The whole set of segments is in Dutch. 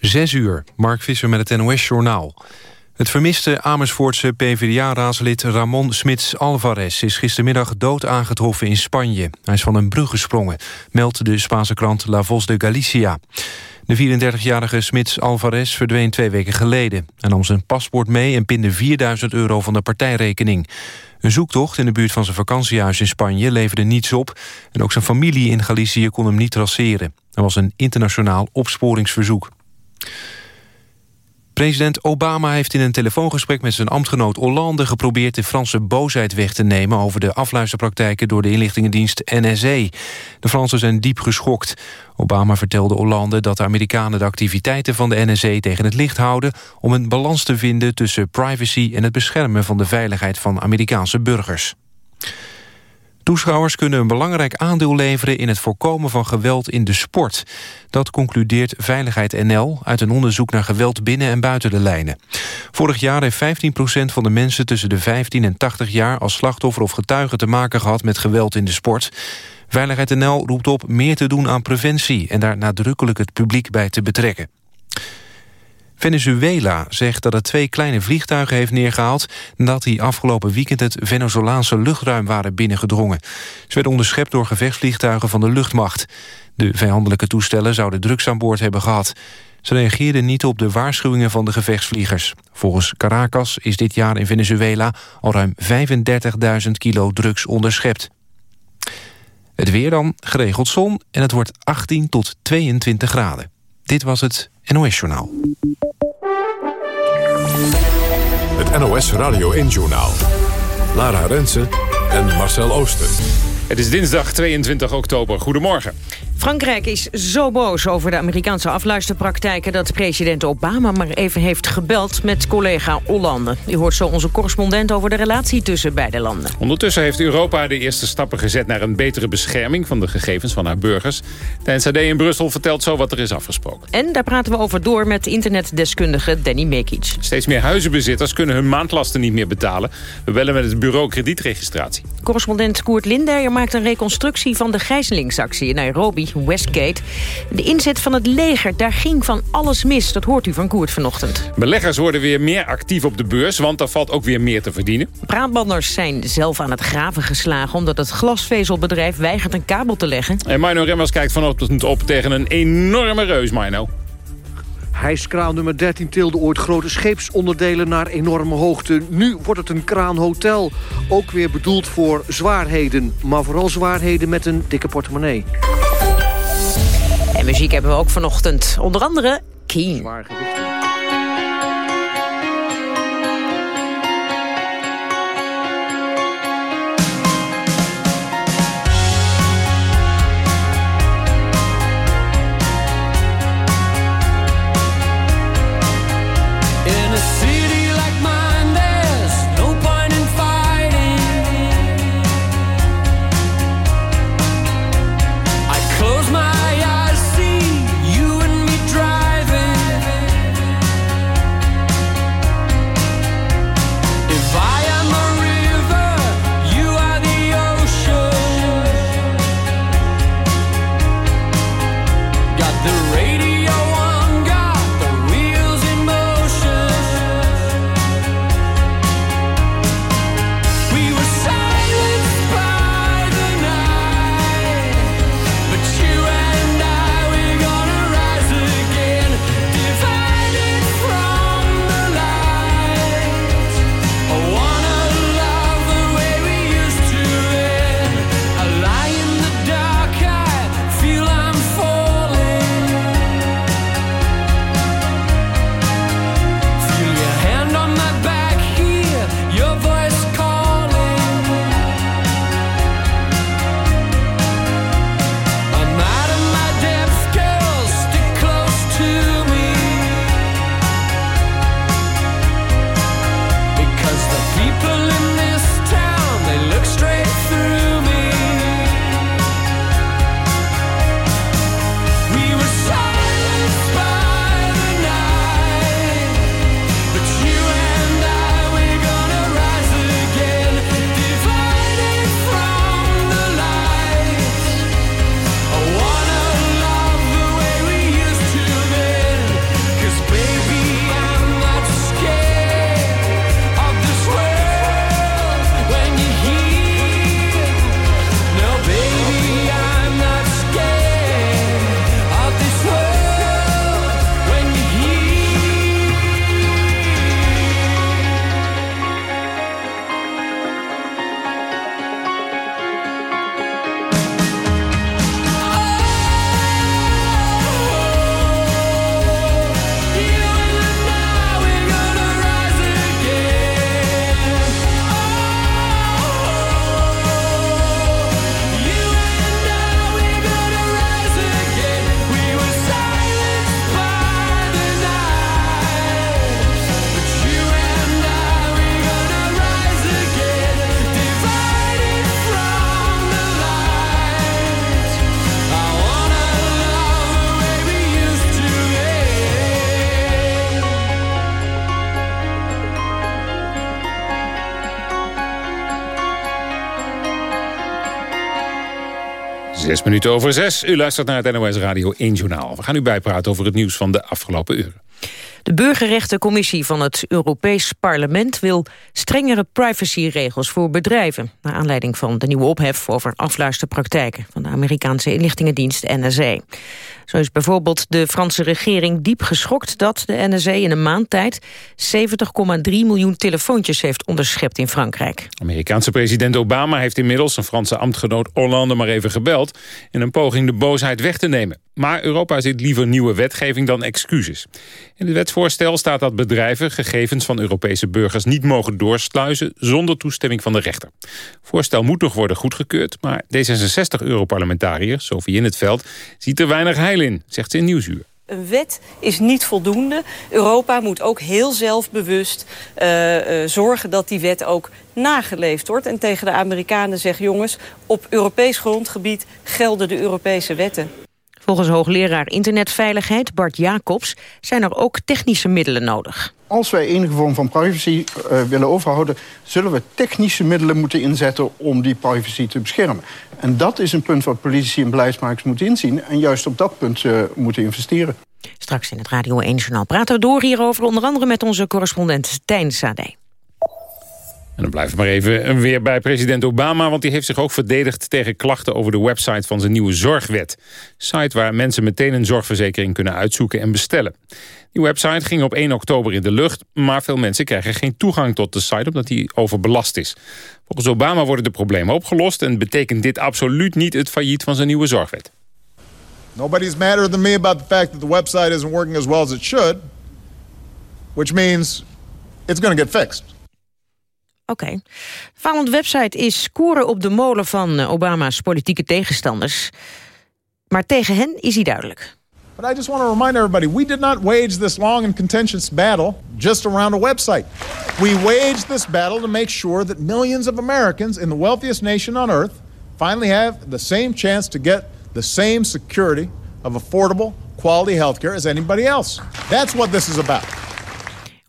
Zes uur, Mark Visser met het NOS-journaal. Het vermiste Amersfoortse PvdA-raadslid Ramon Smits Alvarez... is gistermiddag dood aangetroffen in Spanje. Hij is van een brug gesprongen, meldt de Spaanse krant La Voz de Galicia. De 34-jarige Smits Alvarez verdween twee weken geleden. Hij nam zijn paspoort mee en pinde 4000 euro van de partijrekening. Een zoektocht in de buurt van zijn vakantiehuis in Spanje leverde niets op... en ook zijn familie in Galicië kon hem niet traceren. Er was een internationaal opsporingsverzoek. President Obama heeft in een telefoongesprek met zijn ambtgenoot Hollande geprobeerd de Franse boosheid weg te nemen over de afluisterpraktijken door de inlichtingendienst NSA. De Fransen zijn diep geschokt. Obama vertelde Hollande dat de Amerikanen de activiteiten van de NSA tegen het licht houden om een balans te vinden tussen privacy en het beschermen van de veiligheid van Amerikaanse burgers. Toeschouwers kunnen een belangrijk aandeel leveren... in het voorkomen van geweld in de sport. Dat concludeert Veiligheid NL uit een onderzoek naar geweld binnen en buiten de lijnen. Vorig jaar heeft 15% van de mensen tussen de 15 en 80 jaar... als slachtoffer of getuige te maken gehad met geweld in de sport. Veiligheid NL roept op meer te doen aan preventie... en daar nadrukkelijk het publiek bij te betrekken. Venezuela zegt dat het twee kleine vliegtuigen heeft neergehaald... nadat die afgelopen weekend het Venezolaanse luchtruim waren binnengedrongen. Ze werden onderschept door gevechtsvliegtuigen van de luchtmacht. De vijandelijke toestellen zouden drugs aan boord hebben gehad. Ze reageerden niet op de waarschuwingen van de gevechtsvliegers. Volgens Caracas is dit jaar in Venezuela al ruim 35.000 kilo drugs onderschept. Het weer dan, geregeld zon en het wordt 18 tot 22 graden. Dit was het NOS Journaal. Het NOS Radio 1 Journaal. Lara Rensen en Marcel Ooster. Het is dinsdag 22 oktober. Goedemorgen. Frankrijk is zo boos over de Amerikaanse afluisterpraktijken... dat president Obama maar even heeft gebeld met collega Hollande. U hoort zo onze correspondent over de relatie tussen beide landen. Ondertussen heeft Europa de eerste stappen gezet... naar een betere bescherming van de gegevens van haar burgers. De NCD in Brussel vertelt zo wat er is afgesproken. En daar praten we over door met internetdeskundige Danny Mekic. Steeds meer huizenbezitters kunnen hun maandlasten niet meer betalen. We bellen met het bureau kredietregistratie. Correspondent Koert Lindeyer maakt een reconstructie van de gijzelingsactie in Nairobi Westgate. De inzet van het leger, daar ging van alles mis. Dat hoort u van Koert vanochtend. Beleggers worden weer meer actief op de beurs, want daar valt ook weer meer te verdienen. Braabanders zijn zelf aan het graven geslagen... omdat het glasvezelbedrijf weigert een kabel te leggen. En Mino Remmers kijkt vanochtend op tegen een enorme reus, Mino. Hijskraan nummer 13 tilde ooit grote scheepsonderdelen naar enorme hoogte. Nu wordt het een kraanhotel. Ook weer bedoeld voor zwaarheden. Maar vooral zwaarheden met een dikke portemonnee. En muziek hebben we ook vanochtend. Onder andere Keen. Zes minuten over zes. U luistert naar het NOS Radio 1 Journaal. We gaan u bijpraten over het nieuws van de afgelopen uren. De Burgerrechtencommissie van het Europees Parlement wil strengere privacyregels voor bedrijven. Naar aanleiding van de nieuwe ophef over afluisterpraktijken van de Amerikaanse inlichtingendienst NSA. Zo is bijvoorbeeld de Franse regering diep geschokt dat de NSA in een maand tijd 70,3 miljoen telefoontjes heeft onderschept in Frankrijk. Amerikaanse president Obama heeft inmiddels een Franse ambtgenoot Hollande maar even gebeld in een poging de boosheid weg te nemen. Maar Europa ziet liever nieuwe wetgeving dan excuses. In het wetsvoorstel staat dat bedrijven gegevens van Europese burgers niet mogen doorsluizen zonder toestemming van de rechter. Voorstel moet nog worden goedgekeurd, maar D66-europarlementariër Sophie In het Veld ziet er weinig heil in, zegt ze in Nieuwsuur. Een wet is niet voldoende. Europa moet ook heel zelfbewust uh, uh, zorgen dat die wet ook nageleefd wordt. En tegen de Amerikanen zeggen, jongens, op Europees grondgebied gelden de Europese wetten. Volgens hoogleraar internetveiligheid Bart Jacobs zijn er ook technische middelen nodig. Als wij enige vorm van privacy uh, willen overhouden... zullen we technische middelen moeten inzetten om die privacy te beschermen. En dat is een punt wat politici en beleidsmakers moeten inzien... en juist op dat punt uh, moeten investeren. Straks in het Radio 1 Journaal praten we door hierover... onder andere met onze correspondent Tijn Sade. En dan we maar even weer bij president Obama... want die heeft zich ook verdedigd tegen klachten over de website van zijn nieuwe zorgwet. Site waar mensen meteen een zorgverzekering kunnen uitzoeken en bestellen. Die website ging op 1 oktober in de lucht... maar veel mensen krijgen geen toegang tot de site omdat die overbelast is. Volgens Obama worden de problemen opgelost... en betekent dit absoluut niet het failliet van zijn nieuwe zorgwet. Nobody's madder than me about the fact that the website isn't working as well as it should. Which means it's going to get fixed. Oké. Okay. Falende website is koeren op de molen van Obama's politieke tegenstanders. Maar tegen hen is hij duidelijk. But I just want to remind everybody, we did not wage this long and contentious battle just around a website. We waged this battle to make sure that millions of Americans in the wealthiest nation on earth finally have the same chance to get the same security of affordable, quality healthcare as anybody else. That's what this is about.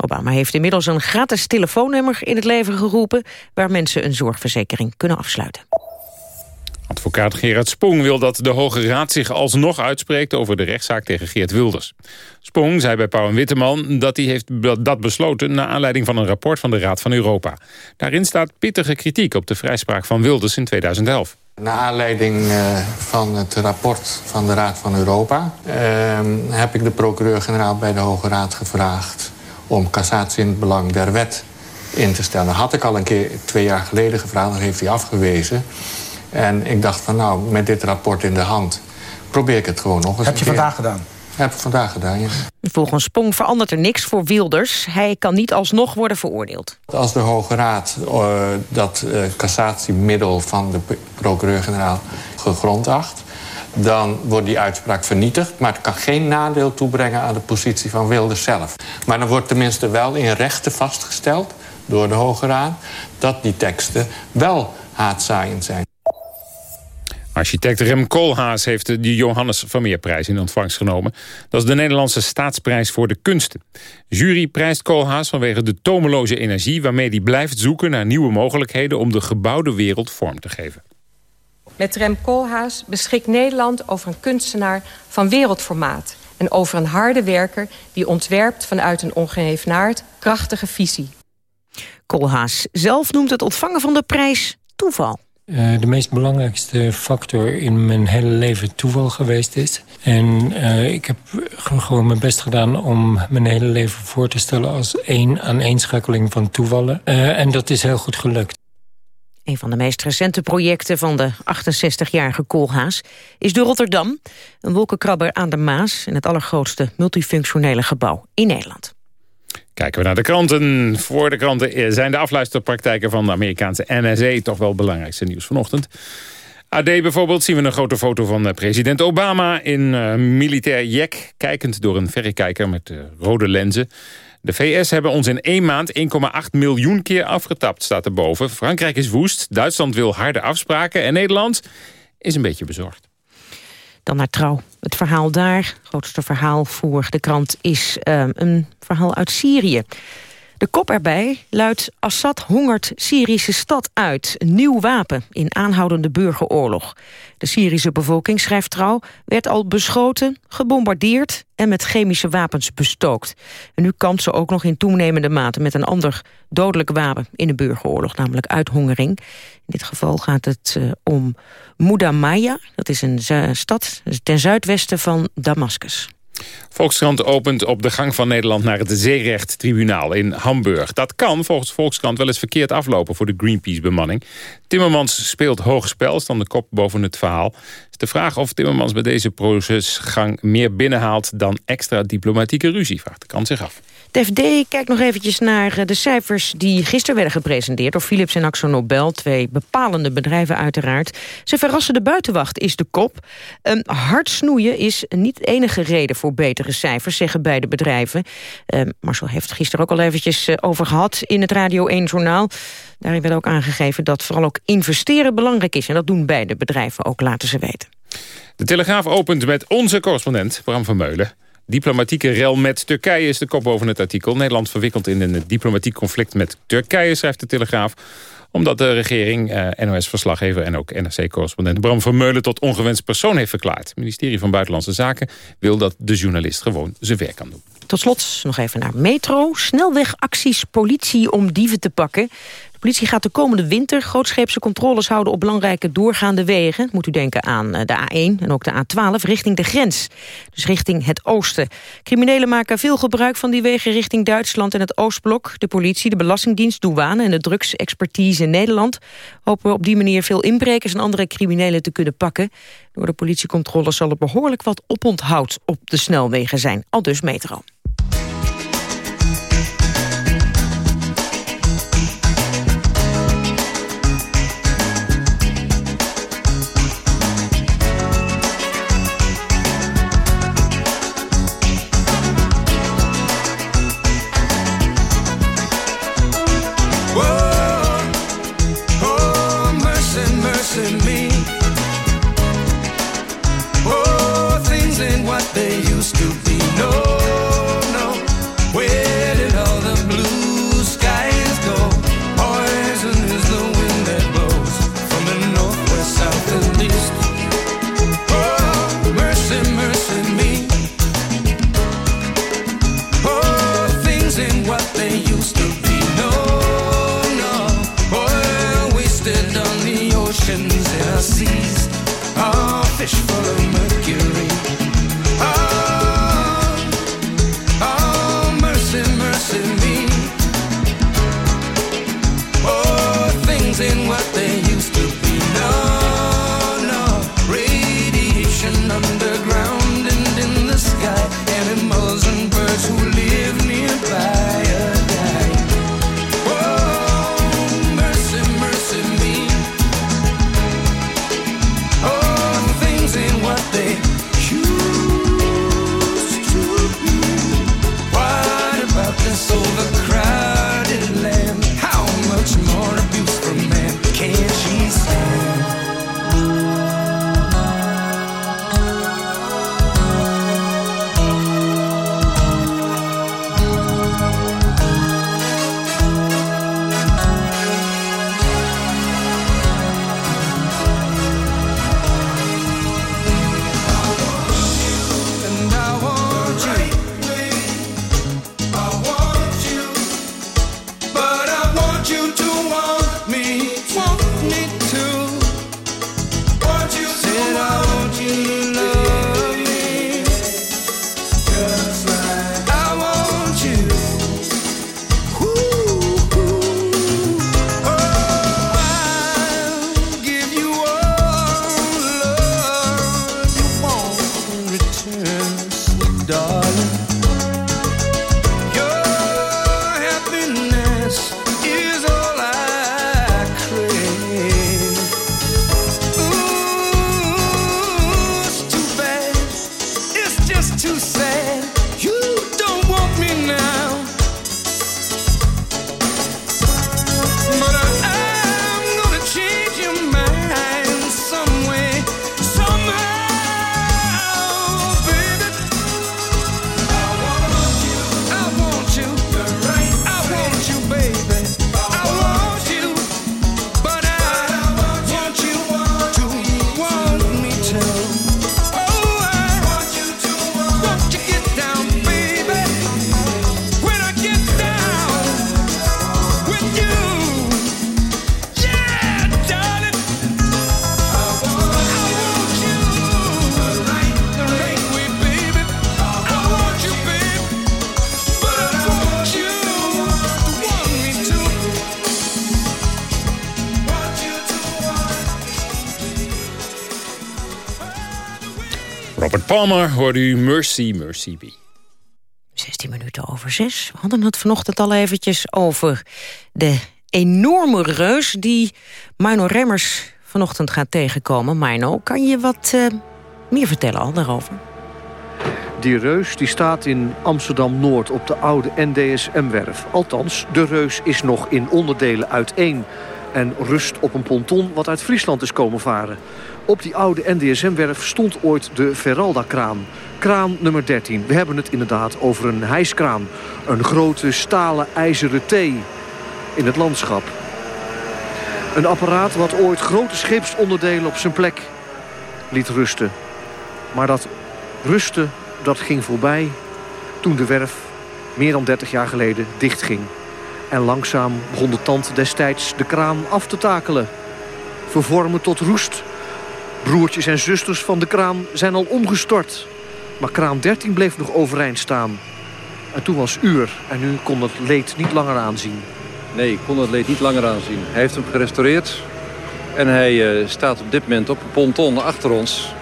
Obama heeft inmiddels een gratis telefoonnummer in het leven geroepen... waar mensen een zorgverzekering kunnen afsluiten. Advocaat Gerard Spong wil dat de Hoge Raad zich alsnog uitspreekt... over de rechtszaak tegen Geert Wilders. Spong zei bij Pauw en Witteman dat hij heeft dat besloten... naar aanleiding van een rapport van de Raad van Europa. Daarin staat pittige kritiek op de vrijspraak van Wilders in 2011. Naar aanleiding uh, van het rapport van de Raad van Europa... Uh, heb ik de procureur-generaal bij de Hoge Raad gevraagd... om cassatie in het belang der wet in te stellen. Had ik al een keer twee jaar geleden gevraagd, dat heeft hij afgewezen. En ik dacht van nou, met dit rapport in de hand... probeer ik het gewoon nog eens Heb je vandaag gedaan? Heb ik vandaag gedaan, ja. Volgens Spong verandert er niks voor Wilders. Hij kan niet alsnog worden veroordeeld. Als de Hoge Raad uh, dat uh, cassatiemiddel van de procureur-generaal gegrond acht... dan wordt die uitspraak vernietigd. Maar het kan geen nadeel toebrengen aan de positie van Wilders zelf. Maar dan wordt tenminste wel in rechten vastgesteld door de Hoge Raad... dat die teksten wel haatzaaiend zijn. Architect Rem Koolhaas heeft de Johannes Vermeerprijs in ontvangst genomen. Dat is de Nederlandse staatsprijs voor de kunsten. Jury prijst Koolhaas vanwege de tomeloze energie... waarmee hij blijft zoeken naar nieuwe mogelijkheden... om de gebouwde wereld vorm te geven. Met Rem Koolhaas beschikt Nederland over een kunstenaar van wereldformaat... en over een harde werker die ontwerpt vanuit een ongehevenaard krachtige visie. Koolhaas zelf noemt het ontvangen van de prijs toeval. Uh, de meest belangrijkste factor in mijn hele leven toeval geweest is. En uh, ik heb gewoon mijn best gedaan om mijn hele leven voor te stellen... als één aaneenschakeling van toevallen. Uh, en dat is heel goed gelukt. Een van de meest recente projecten van de 68-jarige Koolhaas is de Rotterdam. Een wolkenkrabber aan de Maas en het allergrootste multifunctionele gebouw in Nederland. Kijken we naar de kranten. Voor de kranten zijn de afluisterpraktijken van de Amerikaanse NSA... toch wel het belangrijkste nieuws vanochtend. AD bijvoorbeeld zien we een grote foto van eh, president Obama... in uh, militair jek, kijkend door een verrekijker met uh, rode lenzen. De VS hebben ons in één maand 1,8 miljoen keer afgetapt, staat erboven. Frankrijk is woest, Duitsland wil harde afspraken... en Nederland is een beetje bezorgd. Dan naar Trouw. Het verhaal daar, grootste verhaal voor de krant, is uh, een verhaal uit Syrië. De kop erbij luidt Assad hongert Syrische stad uit. Een nieuw wapen in aanhoudende burgeroorlog. De Syrische bevolking, schrijft Trouw, werd al beschoten, gebombardeerd... en met chemische wapens bestookt. En nu kampt ze ook nog in toenemende mate met een ander dodelijk wapen in de burgeroorlog, namelijk uithongering. In dit geval gaat het uh, om Moudamaya, dat is een stad ten zuidwesten van Damascus. Volkskrant opent op de gang van Nederland naar het Zeerechttribunaal in Hamburg. Dat kan volgens Volkskrant wel eens verkeerd aflopen voor de Greenpeace-bemanning. Timmermans speelt hoog spel, dan de kop boven het verhaal. is de vraag of Timmermans bij deze procesgang meer binnenhaalt dan extra diplomatieke ruzie, vraagt de krant zich af. De FD kijkt nog eventjes naar eh, de cijfers die gisteren werden gepresenteerd... door Philips en Nobel, twee bepalende bedrijven uiteraard. Ze verrassen de buitenwacht, is de kop. Um, hard snoeien is niet de enige reden voor betere cijfers, zeggen beide bedrijven. Um, Marcel heeft gisteren ook al eventjes uh, over gehad in het Radio 1-journaal. Daarin werd ook aangegeven dat vooral ook investeren belangrijk is. En dat doen beide bedrijven ook, laten ze weten. De Telegraaf opent met onze correspondent Bram van Meulen. Diplomatieke rel met Turkije is de kop boven het artikel. Nederland verwikkeld in een diplomatiek conflict met Turkije, schrijft de Telegraaf omdat de regering, eh, NOS-verslaggever en ook NRC-correspondent Bram Vermeulen tot ongewenst persoon heeft verklaard. Het ministerie van Buitenlandse Zaken wil dat de journalist gewoon zijn werk kan doen. Tot slot nog even naar metro. Snelwegacties politie om dieven te pakken. De politie gaat de komende winter grootscheepse controles houden op belangrijke doorgaande wegen. Moet u denken aan eh, de A1 en ook de A12 richting de grens. Dus richting het oosten. Criminelen maken veel gebruik van die wegen richting Duitsland en het Oostblok. De politie, de Belastingdienst, douane en de drugsexpertise in Nederland... hopen op die manier veel inbrekers en andere criminelen te kunnen pakken. Door de politiecontroles zal er behoorlijk wat oponthoud op de snelwegen zijn. Al dus metro. Palmer hoorde u Mercy, Mercy Be. 16 minuten over 6. We hadden het vanochtend al eventjes over de enorme reus... die Mino Remmers vanochtend gaat tegenkomen. Mino, kan je wat uh, meer vertellen al daarover? Die reus die staat in Amsterdam-Noord op de oude NDSM-werf. Althans, de reus is nog in onderdelen uiteen... en rust op een ponton wat uit Friesland is komen varen. Op die oude NDSM-werf stond ooit de Veralda-kraan. Kraan nummer 13. We hebben het inderdaad over een hijskraan. Een grote stalen ijzeren T in het landschap. Een apparaat wat ooit grote scheepsonderdelen op zijn plek liet rusten. Maar dat rusten, dat ging voorbij toen de werf meer dan 30 jaar geleden dichtging. En langzaam begon de tand destijds de kraan af te takelen. Vervormen tot roest. Broertjes en zusters van de kraan zijn al omgestort. Maar kraan 13 bleef nog overeind staan. En toen was uur en nu kon het leed niet langer aanzien. Nee, ik kon het leed niet langer aanzien. Hij heeft hem gerestaureerd. En hij uh, staat op dit moment op een ponton achter ons.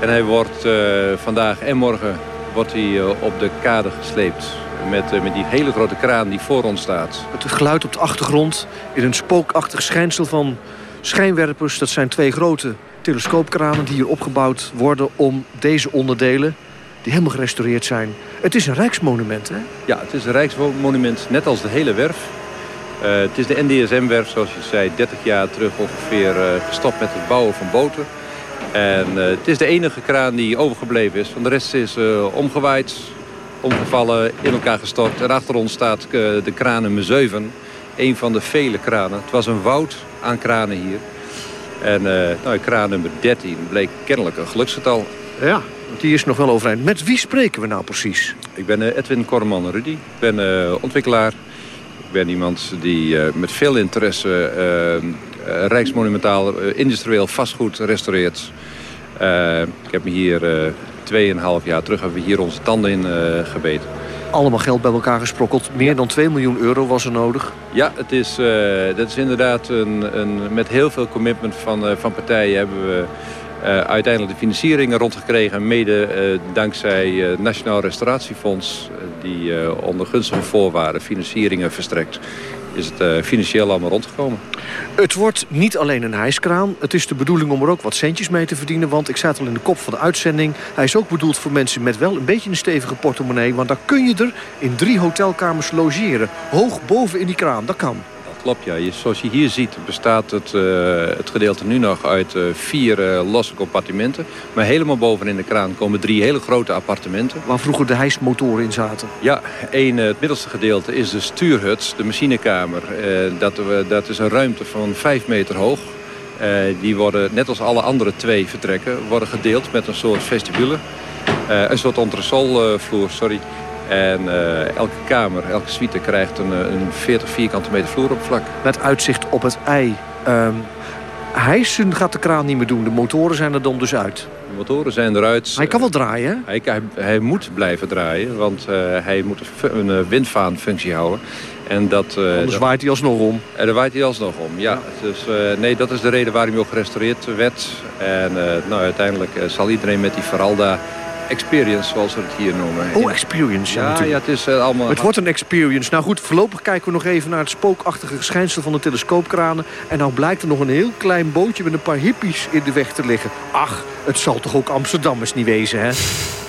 En hij wordt uh, vandaag en morgen wordt hij, uh, op de kade gesleept. Met, met die hele grote kraan die voor ons staat. Het geluid op de achtergrond in een spookachtig schijnsel van schijnwerpers. Dat zijn twee grote telescoopkranen die hier opgebouwd worden om deze onderdelen die helemaal gerestaureerd zijn. Het is een rijksmonument, hè? Ja, het is een rijksmonument, net als de hele werf. Uh, het is de NDSM-werf, zoals je zei, 30 jaar terug ongeveer uh, gestopt met het bouwen van boten. En uh, het is de enige kraan die overgebleven is. Van de rest is omgewaaid, omgevallen, in elkaar gestort. En achter ons staat de kraan nummer 7, een van de vele kranen. Het was een woud aan kranen hier. En nou, kraan nummer 13 bleek kennelijk een geluksgetal. Ja, die is nog wel overeind. Met wie spreken we nou precies? Ik ben Edwin Korman Rudy. Ik ben ontwikkelaar ik ben iemand die uh, met veel interesse uh, rijksmonumentaal industrieel vastgoed restaureert. ik heb me hier tweeënhalf jaar terug hebben we hier onze tanden in gebeten. Allemaal geld bij elkaar gesprokkeld. Meer dan 2 miljoen euro was er nodig. Ja, het is, dat is inderdaad een, een, met heel veel commitment van, van partijen hebben we uh, uiteindelijk de financieringen rondgekregen. Mede uh, dankzij het uh, Nationaal Restauratiefonds. die onder gunstige voorwaarden financieringen verstrekt. Is het financieel allemaal rondgekomen. Het wordt niet alleen een hijskraan. Het is de bedoeling om er ook wat centjes mee te verdienen. Want ik het al in de kop van de uitzending. Hij is ook bedoeld voor mensen met wel een beetje een stevige portemonnee. Want dan kun je er in drie hotelkamers logeren. Hoog boven in die kraan. Dat kan klopt. Ja. Je, zoals je hier ziet bestaat het, uh, het gedeelte nu nog uit uh, vier uh, losse compartimenten. Maar helemaal boven in de kraan komen drie hele grote appartementen. Waar vroeger de hijsmotoren in zaten? Ja, één, het middelste gedeelte is de stuurhut, de machinekamer. dat, dat is een ruimte van vijf meter hoog. die worden, net als alle andere twee vertrekken, worden gedeeld met een soort vestibule. een soort entresolvloer, sorry. En uh, elke kamer, elke suite krijgt een, een 40 vierkante meter vloeroppervlak. Met uitzicht op het ei. Um, hijsen gaat de kraan niet meer doen. De motoren zijn er dan dus uit. De motoren zijn eruit. Hij kan wel draaien, hij, hij, hij, moet blijven draaien, want uh, hij moet een, een windvaanfunctie houden. En dat, uh, Anders waait hij alsnog om. En dan waait hij alsnog om, ja. ja. Dus uh, nee, dat is de reden waarom hij ook gerestaureerd werd. En uh, nou, uiteindelijk zal iedereen met die Veralda experience, zoals we het hier noemen. Oh, experience, ja. Ja, het is uh, allemaal... Het wordt een experience. Nou goed, voorlopig kijken we nog even naar het spookachtige schijnsel van de telescoopkranen. En nou blijkt er nog een heel klein bootje met een paar hippies in de weg te liggen. Ach, het zal toch ook Amsterdammers niet wezen, hè?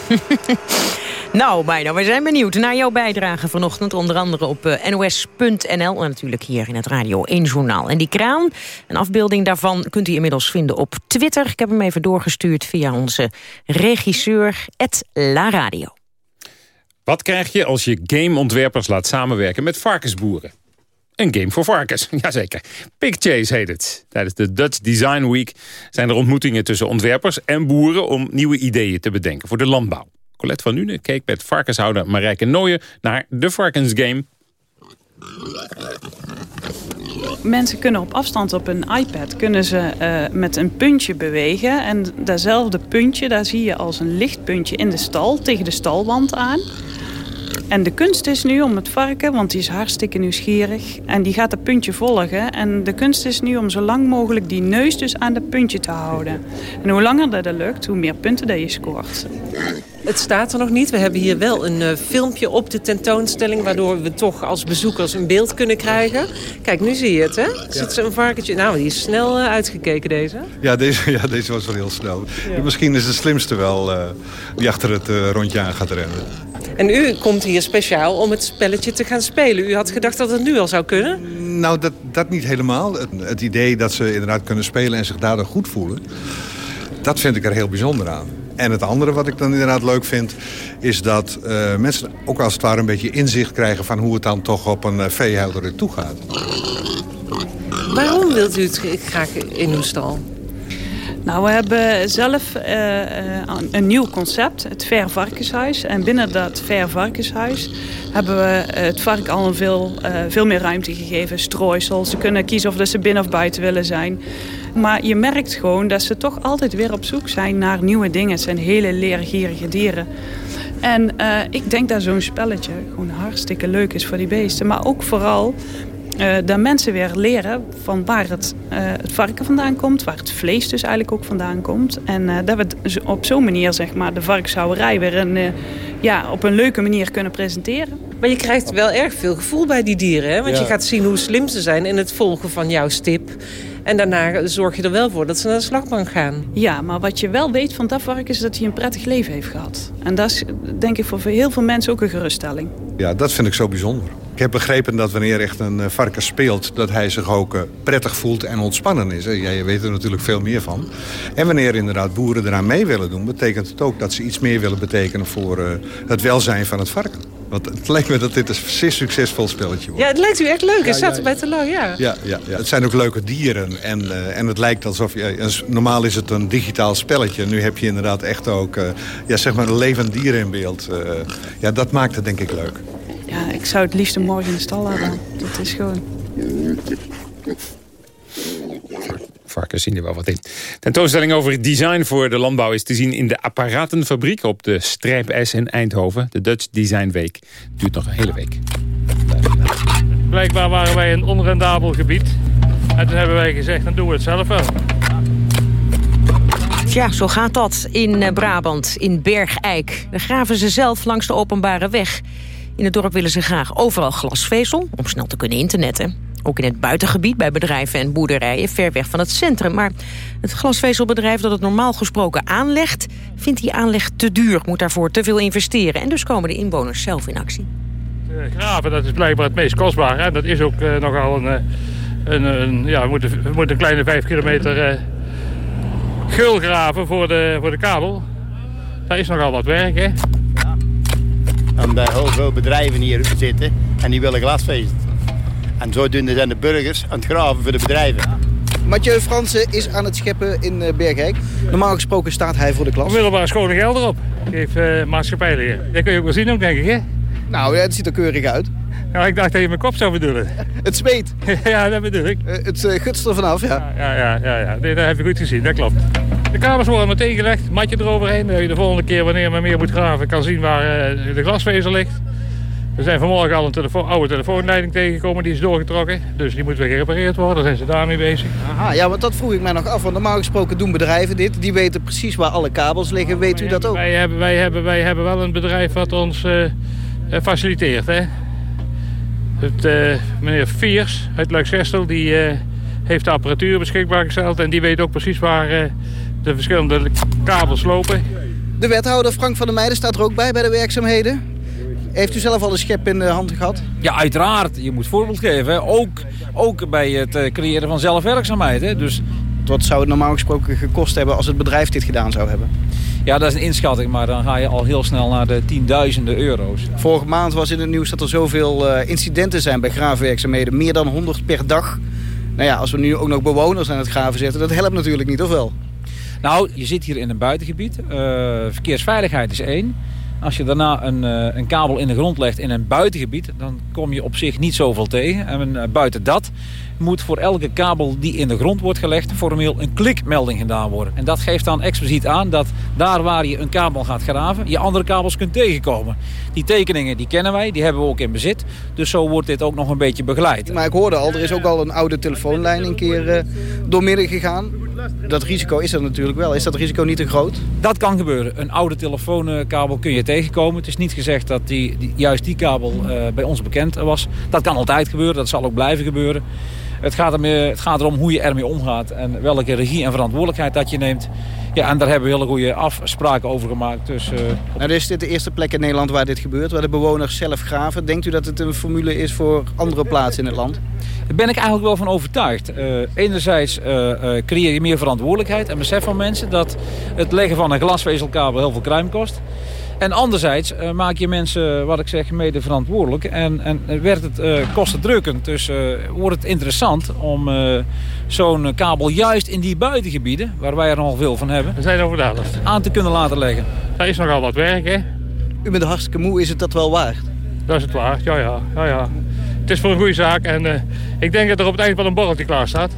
Nou, bijna. We zijn benieuwd naar jouw bijdrage vanochtend. Onder andere op uh, nos.nl en natuurlijk hier in het Radio 1 Journaal. En die kraan, een afbeelding daarvan, kunt u inmiddels vinden op Twitter. Ik heb hem even doorgestuurd via onze regisseur, La Radio. Wat krijg je als je gameontwerpers laat samenwerken met varkensboeren? Een game voor varkens, jazeker. Pigchase heet het. Tijdens de Dutch Design Week zijn er ontmoetingen tussen ontwerpers en boeren... om nieuwe ideeën te bedenken voor de landbouw. Colette van Nune keek met varkenshouder Marijke Nooyen naar de varkensgame. Mensen kunnen op afstand op een iPad kunnen ze, uh, met een puntje bewegen. En datzelfde puntje, daar zie je als een lichtpuntje in de stal, tegen de stalwand aan. En de kunst is nu om het varken, want die is hartstikke nieuwsgierig... en die gaat het puntje volgen. En de kunst is nu om zo lang mogelijk die neus dus aan het puntje te houden. En hoe langer dat lukt, hoe meer punten dat je scoort. Het staat er nog niet. We hebben hier wel een uh, filmpje op de tentoonstelling... waardoor we toch als bezoekers een beeld kunnen krijgen. Kijk, nu zie je het, hè? Ja. Zit een varkentje... Nou, die is snel uh, uitgekeken, deze. Ja deze, ja, deze was wel heel snel. Ja. Misschien is de slimste wel uh, die achter het rondje aan gaat rennen. En u komt hier speciaal om het spelletje te gaan spelen. U had gedacht dat het nu al zou kunnen? Nou, dat, dat niet helemaal. Het, het idee dat ze inderdaad kunnen spelen en zich daardoor goed voelen... dat vind ik er heel bijzonder aan. En het andere wat ik dan inderdaad leuk vind... is dat uh, mensen ook als het ware een beetje inzicht krijgen... van hoe het dan toch op een veehouder toe gaat. Waarom wilt u het graag in uw stal? Nou, we hebben zelf uh, een nieuw concept, het Ver Varkenshuis. En binnen dat Ver Varkenshuis hebben we het vark al een veel, uh, veel meer ruimte gegeven. Strooisel, ze kunnen kiezen of ze binnen of buiten willen zijn. Maar je merkt gewoon dat ze toch altijd weer op zoek zijn naar nieuwe dingen. Het zijn hele leergierige dieren. En ik denk dat zo'n spelletje gewoon hartstikke leuk is voor die beesten. Maar ook vooral uh, dat mensen weer leren van waar het, uh, het varken vandaan komt. Waar het vlees dus eigenlijk ook vandaan komt. En uh, dat we op zo'n manier zeg maar, de varkenshouwerij weer een, ja, op een leuke manier kunnen presenteren. Maar je krijgt wel erg veel gevoel bij die dieren. Hè? Want ja. je gaat zien hoe slim ze zijn in het volgen van jouw stip. En daarna zorg je er wel voor dat ze naar de slagbank gaan. Ja, maar wat je wel weet van dat varken is dat hij een prettig leven heeft gehad. En dat is denk ik voor heel veel mensen ook een geruststelling. Ja, dat vind ik zo bijzonder. Ik heb begrepen dat wanneer echt een varken speelt... dat hij zich ook prettig voelt en ontspannen is. Jij weet er natuurlijk veel meer van. En wanneer inderdaad boeren eraan mee willen doen... betekent het ook dat ze iets meer willen betekenen... voor het welzijn van het varken. Want het lijkt me dat dit een zeer succesvol spelletje wordt. Ja, het lijkt u echt leuk. Het staat ja, ja, bij te lang, ja. Ja, ja, ja. Het zijn ook leuke dieren. En, uh, en het lijkt alsof... Je, normaal is het een digitaal spelletje. Nu heb je inderdaad echt ook uh, ja, zeg maar een levend dier in beeld. Uh, ja, dat maakt het denk ik leuk. Ja, ik zou het liefst morgen in de stal hebben. Dat is gewoon... varkens zien er wel wat in. Tentoonstelling over het design voor de landbouw is te zien in de apparatenfabriek op de Strijp S in Eindhoven. De Dutch Design Week. Duurt nog een hele week. Blijkbaar waren wij een onrendabel gebied. En toen hebben wij gezegd, dan doen we het zelf wel. Ja, zo gaat dat in Brabant, in Bergijk. Daar graven ze zelf langs de openbare weg. In het dorp willen ze graag overal glasvezel, om snel te kunnen internetten. Ook in het buitengebied bij bedrijven en boerderijen ver weg van het centrum. Maar het glasvezelbedrijf dat het normaal gesproken aanlegt... vindt die aanleg te duur, moet daarvoor te veel investeren. En dus komen de inwoners zelf in actie. Graven, dat is blijkbaar het meest kostbaar. Hè? Dat is ook uh, nogal een... een, een ja, we moeten, we moeten een kleine vijf kilometer uh, gul graven voor de, voor de kabel. Dat is nogal wat werk, hè? Ja. En bij heel veel bedrijven hier zitten en die willen glasvezel. En zodoende zijn de burgers aan het graven voor de bedrijven. Mathieu Fransen is aan het scheppen in Bergijk. Normaal gesproken staat hij voor de klas. Middelbare schone geld erop. Geef uh, maatschappijleer. Dat kun je ook wel zien, ook, denk ik, hè? Nou, ja, het ziet er keurig uit. Ja, ik dacht dat je mijn kop zou bedoelen. Het zweet. ja, dat bedoel ik. Uh, het uh, gutst er vanaf, ja. Ja, ja, ja. ja. Nee, dat heb je goed gezien, dat klopt. De kamers worden meteen gelegd, matje eroverheen. Dat je de volgende keer, wanneer men meer moet graven, kan zien waar uh, de glasvezel ligt. We zijn vanmorgen al een telefoon, oude telefoonleiding tegengekomen, die is doorgetrokken. Dus die moet weer gerepareerd worden, daar zijn ze daarmee bezig. Aha, ja, want dat vroeg ik mij nog af. Want normaal gesproken doen bedrijven dit. Die weten precies waar alle kabels liggen. Weet u dat ook? Wij hebben, wij, hebben, wij hebben wel een bedrijf wat ons uh, faciliteert. Hè? Het, uh, meneer Viers uit Luiksestel, die uh, heeft de apparatuur beschikbaar gesteld. En die weet ook precies waar de verschillende kabels lopen. De wethouder Frank van der Meijden staat er ook bij, bij de werkzaamheden. Heeft u zelf al een schep in de hand gehad? Ja, uiteraard. Je moet voorbeeld geven. Hè. Ook, ook bij het creëren van zelfwerkzaamheid. Hè. Dus... Wat zou het normaal gesproken gekost hebben als het bedrijf dit gedaan zou hebben? Ja, dat is een inschatting, maar dan ga je al heel snel naar de tienduizenden euro's. Vorige maand was in het nieuws dat er zoveel uh, incidenten zijn bij graafwerkzaamheden. Meer dan 100 per dag. Nou ja, als we nu ook nog bewoners aan het graven zetten, dat helpt natuurlijk niet, of wel? Nou, je zit hier in een buitengebied. Uh, verkeersveiligheid is één. Als je daarna een, uh, een kabel in de grond legt in een buitengebied... dan kom je op zich niet zoveel tegen. En uh, buiten dat moet voor elke kabel die in de grond wordt gelegd... formeel een klikmelding gedaan worden. En dat geeft dan expliciet aan dat daar waar je een kabel gaat graven... je andere kabels kunt tegenkomen. Die tekeningen die kennen wij, die hebben we ook in bezit. Dus zo wordt dit ook nog een beetje begeleid. Maar ik hoorde al, er is ook al een oude telefoonlijn een keer uh, doormidden gegaan. Dat risico is er natuurlijk wel. Is dat risico niet te groot? Dat kan gebeuren. Een oude telefoonkabel kun je tegenkomen. Het is niet gezegd dat die, die juist die kabel uh, bij ons bekend was. Dat kan altijd gebeuren, dat zal ook blijven gebeuren. Het gaat, er, het gaat erom hoe je ermee omgaat en welke regie en verantwoordelijkheid dat je neemt. Ja, en daar hebben we hele goede afspraken over gemaakt. Dus, uh... nou, is dit de eerste plek in Nederland waar dit gebeurt, waar de bewoners zelf graven. Denkt u dat het een formule is voor andere plaatsen in het land? Daar ben ik eigenlijk wel van overtuigd. Uh, enerzijds uh, creëer je meer verantwoordelijkheid en besef van mensen dat het leggen van een glasvezelkabel heel veel kruim kost. En anderzijds uh, maak je mensen, wat ik zeg, mede verantwoordelijk. En, en werd het uh, kostendrukkend. Dus uh, wordt het interessant om zo'n kabel juist in die buitengebieden... waar wij er nogal veel van hebben... We zijn overdadigd. ...aan te kunnen laten leggen. Daar is nogal wat werk, hè? U bent hartstikke moe. Is het dat wel waard? Dat is het waard, ja, ja. ja, ja. Het is voor een goede zaak. En ik denk dat er op het eind wel een borreltje klaar staat.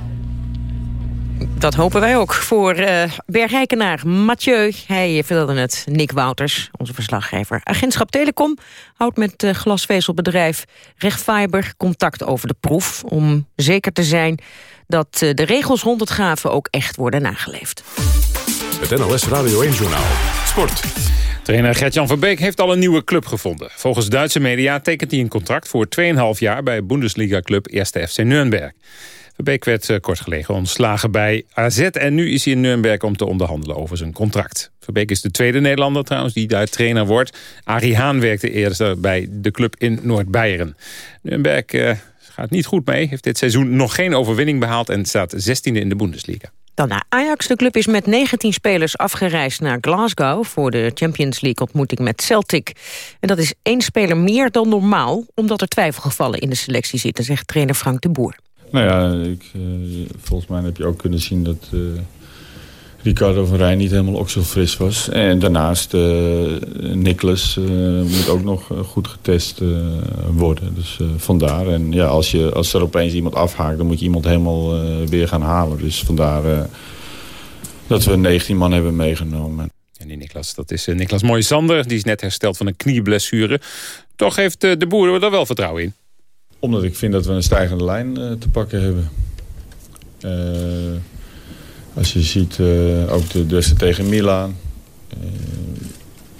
Dat hopen wij ook voor uh, bergrijkenaar Mathieu. Hij vertelde het, Nick Wouters, onze verslaggever. Agentschap Telecom houdt met uh, glasvezelbedrijf Rechtfiber contact over de proef... om zeker te zijn dat uh, de regels rond het graven ook echt worden nageleefd. Het NLS Radio 1-journaal. Sport. Trainer Gert-Jan Verbeek heeft al een nieuwe club gevonden. Volgens Duitse media tekent hij een contract voor 2,5 jaar... bij Bundesliga-club 1. FC Nürnberg. Verbeek werd uh, kort gelegen ontslagen bij AZ... en nu is hij in Nuremberg om te onderhandelen over zijn contract. Verbeek is de tweede Nederlander trouwens die daar trainer wordt. Arie Haan werkte eerder bij de club in Noord-Beieren. Nuremberg uh, gaat niet goed mee, heeft dit seizoen nog geen overwinning behaald... en staat 16e in de Bundesliga. Dan naar Ajax. De club is met 19 spelers afgereisd naar Glasgow... voor de Champions League ontmoeting met Celtic. En dat is één speler meer dan normaal... omdat er twijfelgevallen in de selectie zitten, zegt trainer Frank de Boer. Nou ja, ik, uh, volgens mij heb je ook kunnen zien dat uh, Ricardo van Rijn niet helemaal ook zo fris was. En daarnaast, uh, Nicolas moet ook nog goed getest worden. Dus vandaar. En ja, als, je, als er opeens iemand afhaakt, dan moet je iemand helemaal weer gaan halen. Dus vandaar dat we 19 man hebben meegenomen. En die Niklas, dat is Niklas Moisander. Die is net hersteld van een knieblessure. Toch heeft de boer er wel vertrouwen in omdat ik vind dat we een stijgende lijn uh, te pakken hebben. Uh, als je ziet, uh, ook de, de wedstrijd tegen Milaan.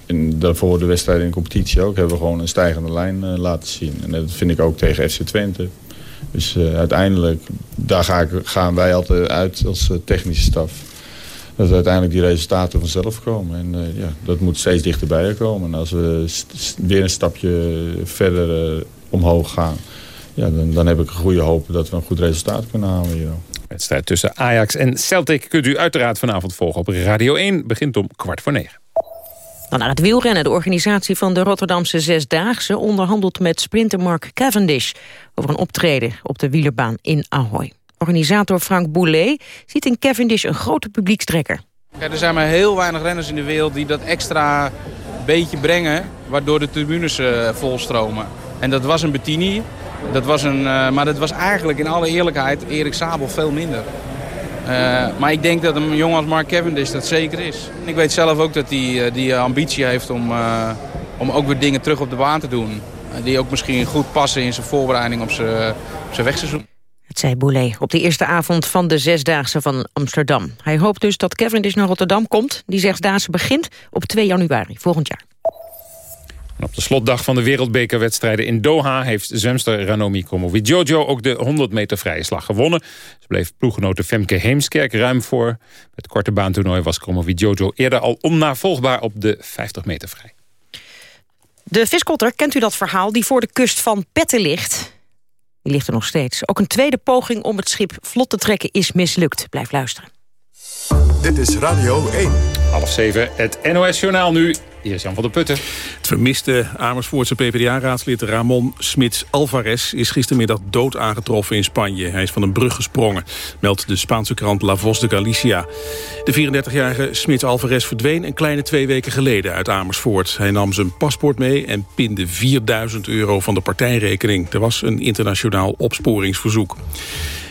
en daarvoor de wedstrijd in de competitie ook. Hebben we gewoon een stijgende lijn laten zien. En dat vind ik ook tegen FC Twente. Dus uiteindelijk, daar ga ik, gaan wij altijd uit als technische staf. Dat uiteindelijk die resultaten vanzelf komen. En ja, dat moet steeds dichterbij komen. En als we weer een stapje verder omhoog gaan ja, dan, dan heb ik een goede hoop dat we een goed resultaat kunnen halen hier. wedstrijd tussen Ajax en Celtic kunt u uiteraard vanavond volgen op Radio 1. Begint om kwart voor negen. Dan naar het wielrennen. De organisatie van de Rotterdamse Zesdaagse onderhandelt met sprinter Mark Cavendish over een optreden op de wielerbaan in Ahoy. Organisator Frank Boulet ziet in Cavendish een grote publiekstrekker. Ja, er zijn maar heel weinig renners in de wereld die dat extra beetje brengen... waardoor de tribunes uh, volstromen. En dat was een Bettini, dat was een, uh, maar dat was eigenlijk in alle eerlijkheid Erik Sabel veel minder. Uh, maar ik denk dat een jongen als Mark Cavendish dat zeker is. Ik weet zelf ook dat hij uh, die ambitie heeft om, om ook weer dingen terug op de baan te doen. die ook misschien goed passen in zijn voorbereiding op zijn, zijn wegseizoen. Het zei Boulet op de eerste avond van de Zesdaagse van Amsterdam. Hij hoopt dus dat Cavendish naar Rotterdam komt. Die Zesdaagse begint op 2 januari volgend jaar op de slotdag van de wereldbekerwedstrijden in Doha... heeft zwemster Ranomi Kromowidjojo ook de 100 meter vrije slag gewonnen. Ze bleef ploeggenote Femke Heemskerk ruim voor. Met het korte baantoernooi was Kromowidjojo eerder al onnavolgbaar op de 50 meter vrij. De viskotter, kent u dat verhaal, die voor de kust van Petten ligt? Die ligt er nog steeds. Ook een tweede poging om het schip vlot te trekken is mislukt. Blijf luisteren. Dit is Radio 1. Half zeven, het NOS-journaal nu. Hier is Jan van der Putten. Het vermiste Amersfoortse PvdA-raadslid Ramon Smits Alvarez... is gistermiddag dood aangetroffen in Spanje. Hij is van een brug gesprongen, meldt de Spaanse krant La Voz de Galicia. De 34-jarige Smits Alvarez verdween een kleine twee weken geleden uit Amersfoort. Hij nam zijn paspoort mee en pinde 4000 euro van de partijrekening. Er was een internationaal opsporingsverzoek.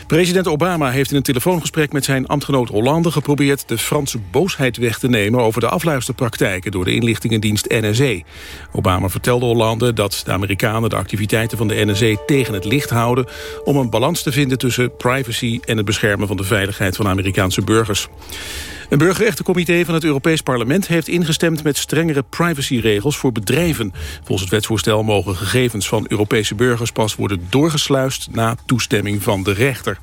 President Obama heeft in een telefoongesprek met zijn ambtgenoot Hollande geprobeerd de Franse boosheid weg te nemen over de afluisterpraktijken door de inlichtingendienst NSE. Obama vertelde Hollande dat de Amerikanen de activiteiten van de NSE tegen het licht houden om een balans te vinden tussen privacy en het beschermen van de veiligheid van Amerikaanse burgers. Een burgerrechtencomité van het Europees Parlement heeft ingestemd met strengere privacyregels voor bedrijven. Volgens het wetsvoorstel mogen gegevens van Europese burgers pas worden doorgesluist na toestemming van de rechter.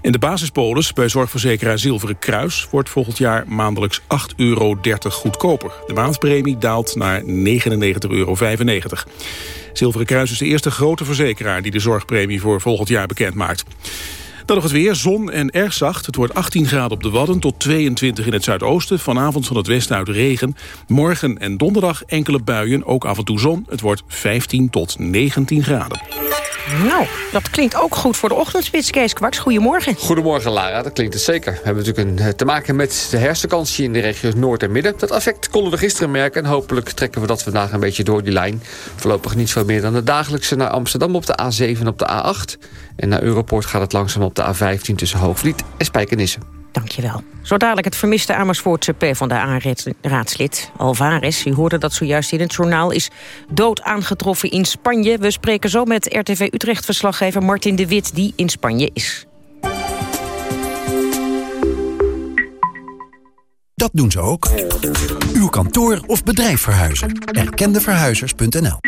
In de basispolis bij zorgverzekeraar Zilveren Kruis wordt volgend jaar maandelijks 8,30 euro goedkoper. De maandpremie daalt naar 99,95 euro. Zilveren Kruis is de eerste grote verzekeraar die de zorgpremie voor volgend jaar bekend maakt. Dan nog het weer, zon en erg zacht. Het wordt 18 graden op de Wadden tot 22 in het zuidoosten. Vanavond van het westen uit regen. Morgen en donderdag enkele buien, ook af en toe zon. Het wordt 15 tot 19 graden. Nou, dat klinkt ook goed voor de ochtendspits, Kees Kwaks. Goedemorgen. Goedemorgen, Lara. Dat klinkt het zeker. We hebben natuurlijk een, eh, te maken met de herfstvakantie in de regio's Noord en Midden. Dat effect konden we gisteren merken en hopelijk trekken we dat vandaag een beetje door die lijn. Voorlopig niet veel meer dan de dagelijkse naar Amsterdam op de A7 en op de A8. En naar Europort gaat het langzaam op de A15 tussen Hoogvliet en Spijkenisse. Dankjewel. Zo dadelijk het vermiste Amersfoortse PvdA-raadslid Alvarez. U hoorde dat zojuist in het journaal is dood aangetroffen in Spanje. We spreken zo met RTV Utrecht-verslaggever Martin de Wit... die in Spanje is. Dat doen ze ook. Uw kantoor of bedrijf verhuizen. Erkendeverhuizers.nl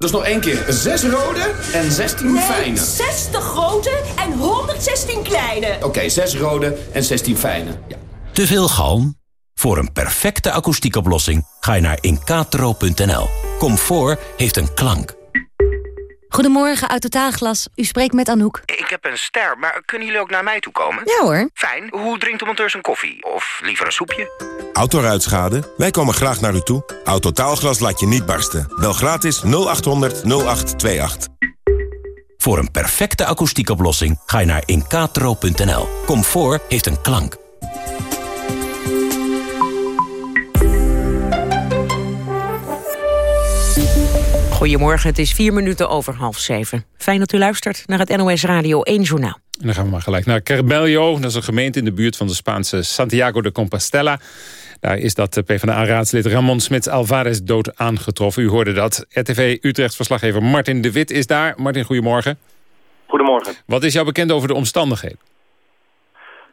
dus nog één keer. Zes rode en 16 nee, fijne. 60 grote en 116 kleine. Oké, zes rode en 16 fijne. Ja. Te veel galm? Voor een perfecte akoestiekoplossing ga je naar incatro.nl. Comfort heeft een klank. Goedemorgen, uit Totaalglas. U spreekt met Anouk. Ik heb een ster, maar kunnen jullie ook naar mij toe komen? Ja hoor. Fijn. Hoe drinkt de monteur zijn koffie? Of liever een soepje? Autoruitschade? Wij komen graag naar u toe. Autotaalglas laat je niet barsten. Bel gratis 0800 0828. Voor een perfecte akoestiekoplossing ga je naar incatro.nl. Comfort heeft een klank. Goedemorgen, het is vier minuten over half zeven. Fijn dat u luistert naar het NOS Radio 1 Journaal. En dan gaan we maar gelijk naar Carbello. Dat is een gemeente in de buurt van de Spaanse Santiago de Compostela. Daar is dat PvdA-raadslid Ramon Smits Alvarez dood aangetroffen. U hoorde dat. RTV Utrecht-verslaggever Martin de Wit is daar. Martin, goedemorgen. Goedemorgen. Wat is jou bekend over de omstandigheden?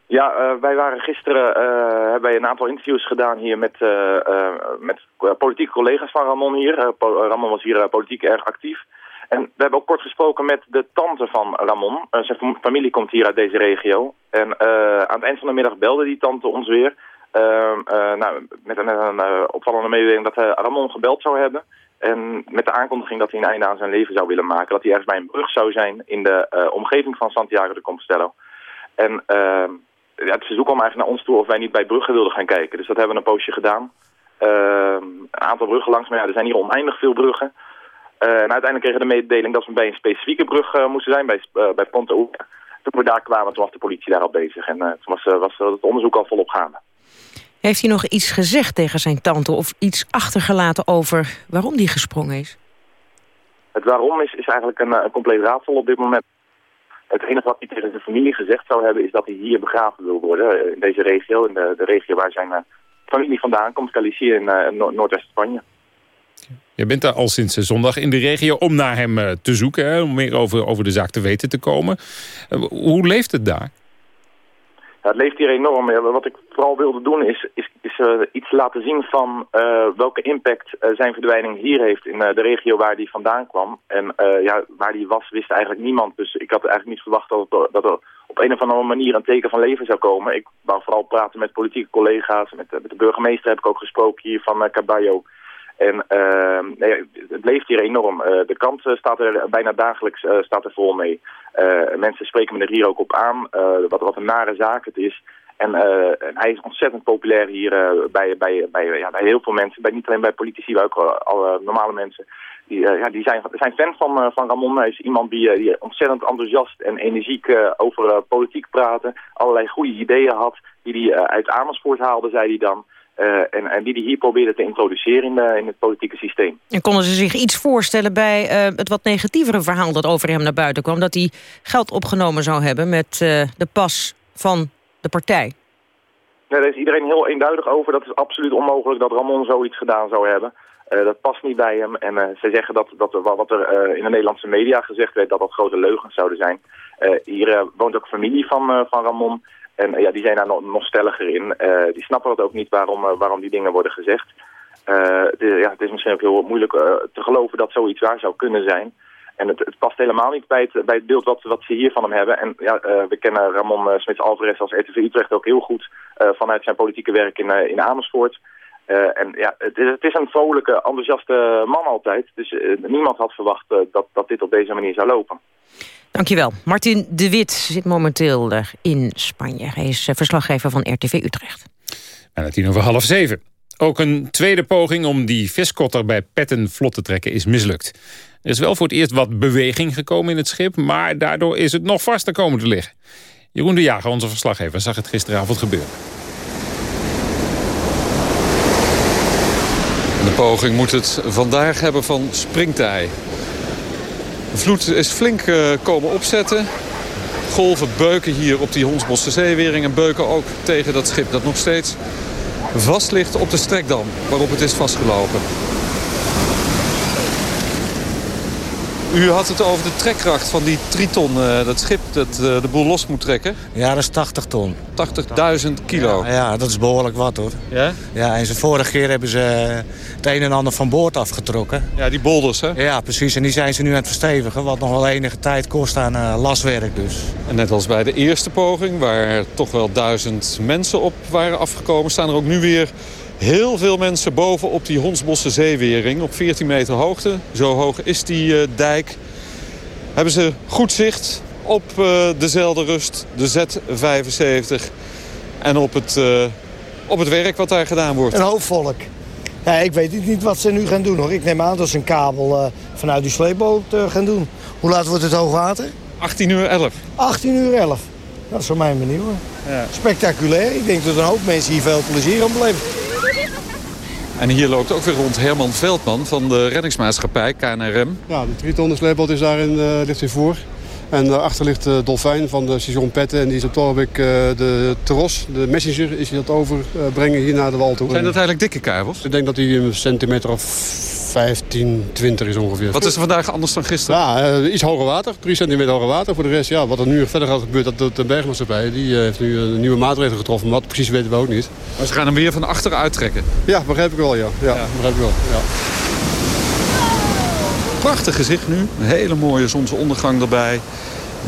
Ja, uh, wij waren gisteren, uh, hebben wij een aantal interviews gedaan hier met, uh, met politieke collega's van Ramon hier. Ramon was hier politiek erg actief. En we hebben ook kort gesproken met de tante van Ramon. zijn familie komt hier uit deze regio. En aan het eind van de middag belde die tante ons weer. nou, met een, opvallende mededeling dat Ramon gebeld zou hebben. En met de aankondiging dat hij een einde aan zijn leven zou willen maken. Dat hij ergens bij een brug zou zijn in de omgeving van Santiago de Compostela. En ja, het verzoek kwam eigenlijk naar ons toe of wij niet bij bruggen wilden gaan kijken. Dus dat hebben we een poosje gedaan. Uh, een aantal bruggen langs, maar ja, er zijn hier oneindig veel bruggen. Uh, en uiteindelijk kregen we de mededeling dat we bij een specifieke brug uh, moesten zijn, bij, bij Ponte Oeka. Toen we daar kwamen, toen was de politie daar al bezig. En toen was, was het onderzoek al volop gaande. Heeft hij nog iets gezegd tegen zijn tante of iets achtergelaten over waarom die gesprongen is? Het waarom is, is eigenlijk een, een compleet raadsel op dit moment. Het enige wat hij tegen zijn familie gezegd zou hebben is dat hij hier begraven wil worden. Eh, in deze regio, in de, regio waar zijn uh, familie vandaan komt, Galicië in uh, Noordwest-Spanje. Je bent daar al sinds zondag in de regio om naar hem te zoeken, hè, om meer over, over de zaak te weten te komen. hoe leeft het daar? Het leeft hier enorm. wat ik vooral wilde doen is, is, is uh, iets laten zien van uh, welke impact uh, zijn verdwijning hier heeft in de regio waar hij vandaan kwam. En ja, waar hij was wist eigenlijk niemand. Dus ik had eigenlijk niet verwacht dat, dat er op een of andere manier een teken van leven zou komen. Ik wou vooral praten met politieke collega's. Met, met de burgemeester heb ik ook gesproken hier van Caballo. En nee, het leeft hier enorm. Uh, de krant staat er bijna dagelijks uh, staat er vol mee. mensen spreken me er hier ook op aan, wat, wat een nare zaak het is. En, en, hij is ontzettend populair hier bij, bij, bij, ja, bij heel veel mensen. Bij, niet alleen bij politici, maar ook alle normale mensen. Die, ja, die zijn, zijn fan van, van Ramon. Hij is iemand die, die ontzettend enthousiast en energiek over politiek praten. Allerlei goede ideeën had die hij uit Amersfoort haalde, zei hij dan. Uh, en, en, die hij hier probeerde te introduceren in, in, het politieke systeem. En konden ze zich iets voorstellen bij uh, het wat negatievere verhaal dat over hem naar buiten kwam? Dat hij geld opgenomen zou hebben met uh, de pas van de partij? Nee, daar is iedereen heel eenduidig over. Dat is absoluut onmogelijk dat Ramon zoiets gedaan zou hebben. dat past niet bij hem. En ze zeggen dat, dat wat er in de Nederlandse media gezegd werd... dat dat grote leugens zouden zijn. hier woont ook familie van, van Ramon... En ja, die zijn daar nog, nog stelliger in. Uh, die snappen het ook niet waarom, uh, waarom die dingen worden gezegd. De, ja, het is misschien ook heel moeilijk te geloven dat zoiets waar zou kunnen zijn. En het, het, past helemaal niet bij het, bij het beeld wat, wat ze hier van hem hebben. En ja, we kennen Ramon uh, Smits-Alvarez als RTV Utrecht ook heel goed vanuit zijn politieke werk in, in Amersfoort. en ja, het is, het is een vrolijke, enthousiaste man altijd. Dus niemand had verwacht dat, dat dit op deze manier zou lopen. Dankjewel. Martin de Wit zit momenteel eh, in Spanje. Hij is eh, verslaggever van RTV Utrecht. Bijna tien over half zeven. Ook een tweede poging om die viskotter bij Petten vlot te trekken is mislukt. Er is wel voor het eerst wat beweging gekomen in het schip... maar daardoor is het nog vaster komen te liggen. Jeroen de Jager, onze verslaggever, zag het gisteravond gebeuren. De poging moet het vandaag hebben van springtij. De vloed is flink uh, komen opzetten. Golven beuken hier op die Honsbosse zeewering... en beuken ook tegen dat schip dat nog steeds vast ligt op de strekdam... waarop het is vastgelopen. U had het over de trekkracht van die Triton, uh, dat schip dat uh, de boel los moet trekken. Ja, dat is 80 ton. 80.000 kilo. Ja, ja, dat is behoorlijk wat hoor. Ja? Ja, en ze vorige keer hebben ze het een en ander van boord afgetrokken. Ja, die boulders hè? Ja, precies. En die zijn ze nu aan het verstevigen, wat nog wel enige tijd kost aan uh, laswerk dus. En net als bij de eerste poging, waar toch wel duizend mensen op waren afgekomen... staan er ook nu weer Heel veel mensen boven op die Honsbosse zeewering op 14 meter hoogte. Zo hoog is die uh, dijk. Hebben ze goed zicht op uh, dezelfde rust, de Z75. En op het, uh, op het werk wat daar gedaan wordt. Een hoop volk. Ja, ik weet niet wat ze nu gaan doen hoor. Ik neem aan dat ze een kabel vanuit die sleepboot gaan doen. Hoe laat wordt het hoogwater? 18 uur 11. 18 uur 11. Dat is voor mij benieuwd. Ja. Spectaculair. Ik denk dat een hoop mensen hier veel plezier aan beleven. En hier loopt ook weer rond Herman Veldman van de reddingsmaatschappij KNRM. Ja, de Triton, sleepboot, is daarin, uh, ligt weer voor. En daarachter ligt de Dolfijn van de Station Petten. En die is op het uh, de Tros, de Messenger, is hij dat overbrengen hier naar de wal toe. Zijn dat eigenlijk dikke kabels? Ik denk dat hij een centimeter of 15, 20 is ongeveer. Wat is er vandaag anders dan gisteren? Ja, uh, iets hoger water. 3 centimeter hoger water. Voor de rest, ja, wat er nu verder gaat gebeuren, dat de bergmaatschappij die uh, heeft nu een nieuwe maatregelen getroffen. Wat precies weten we ook niet. Maar ze gaan hem weer van achter uittrekken? Ja, begrijp ik wel, ja. Ja, ja. begrijp ik wel, ja. Prachtig gezicht nu. Een hele mooie zonsondergang erbij.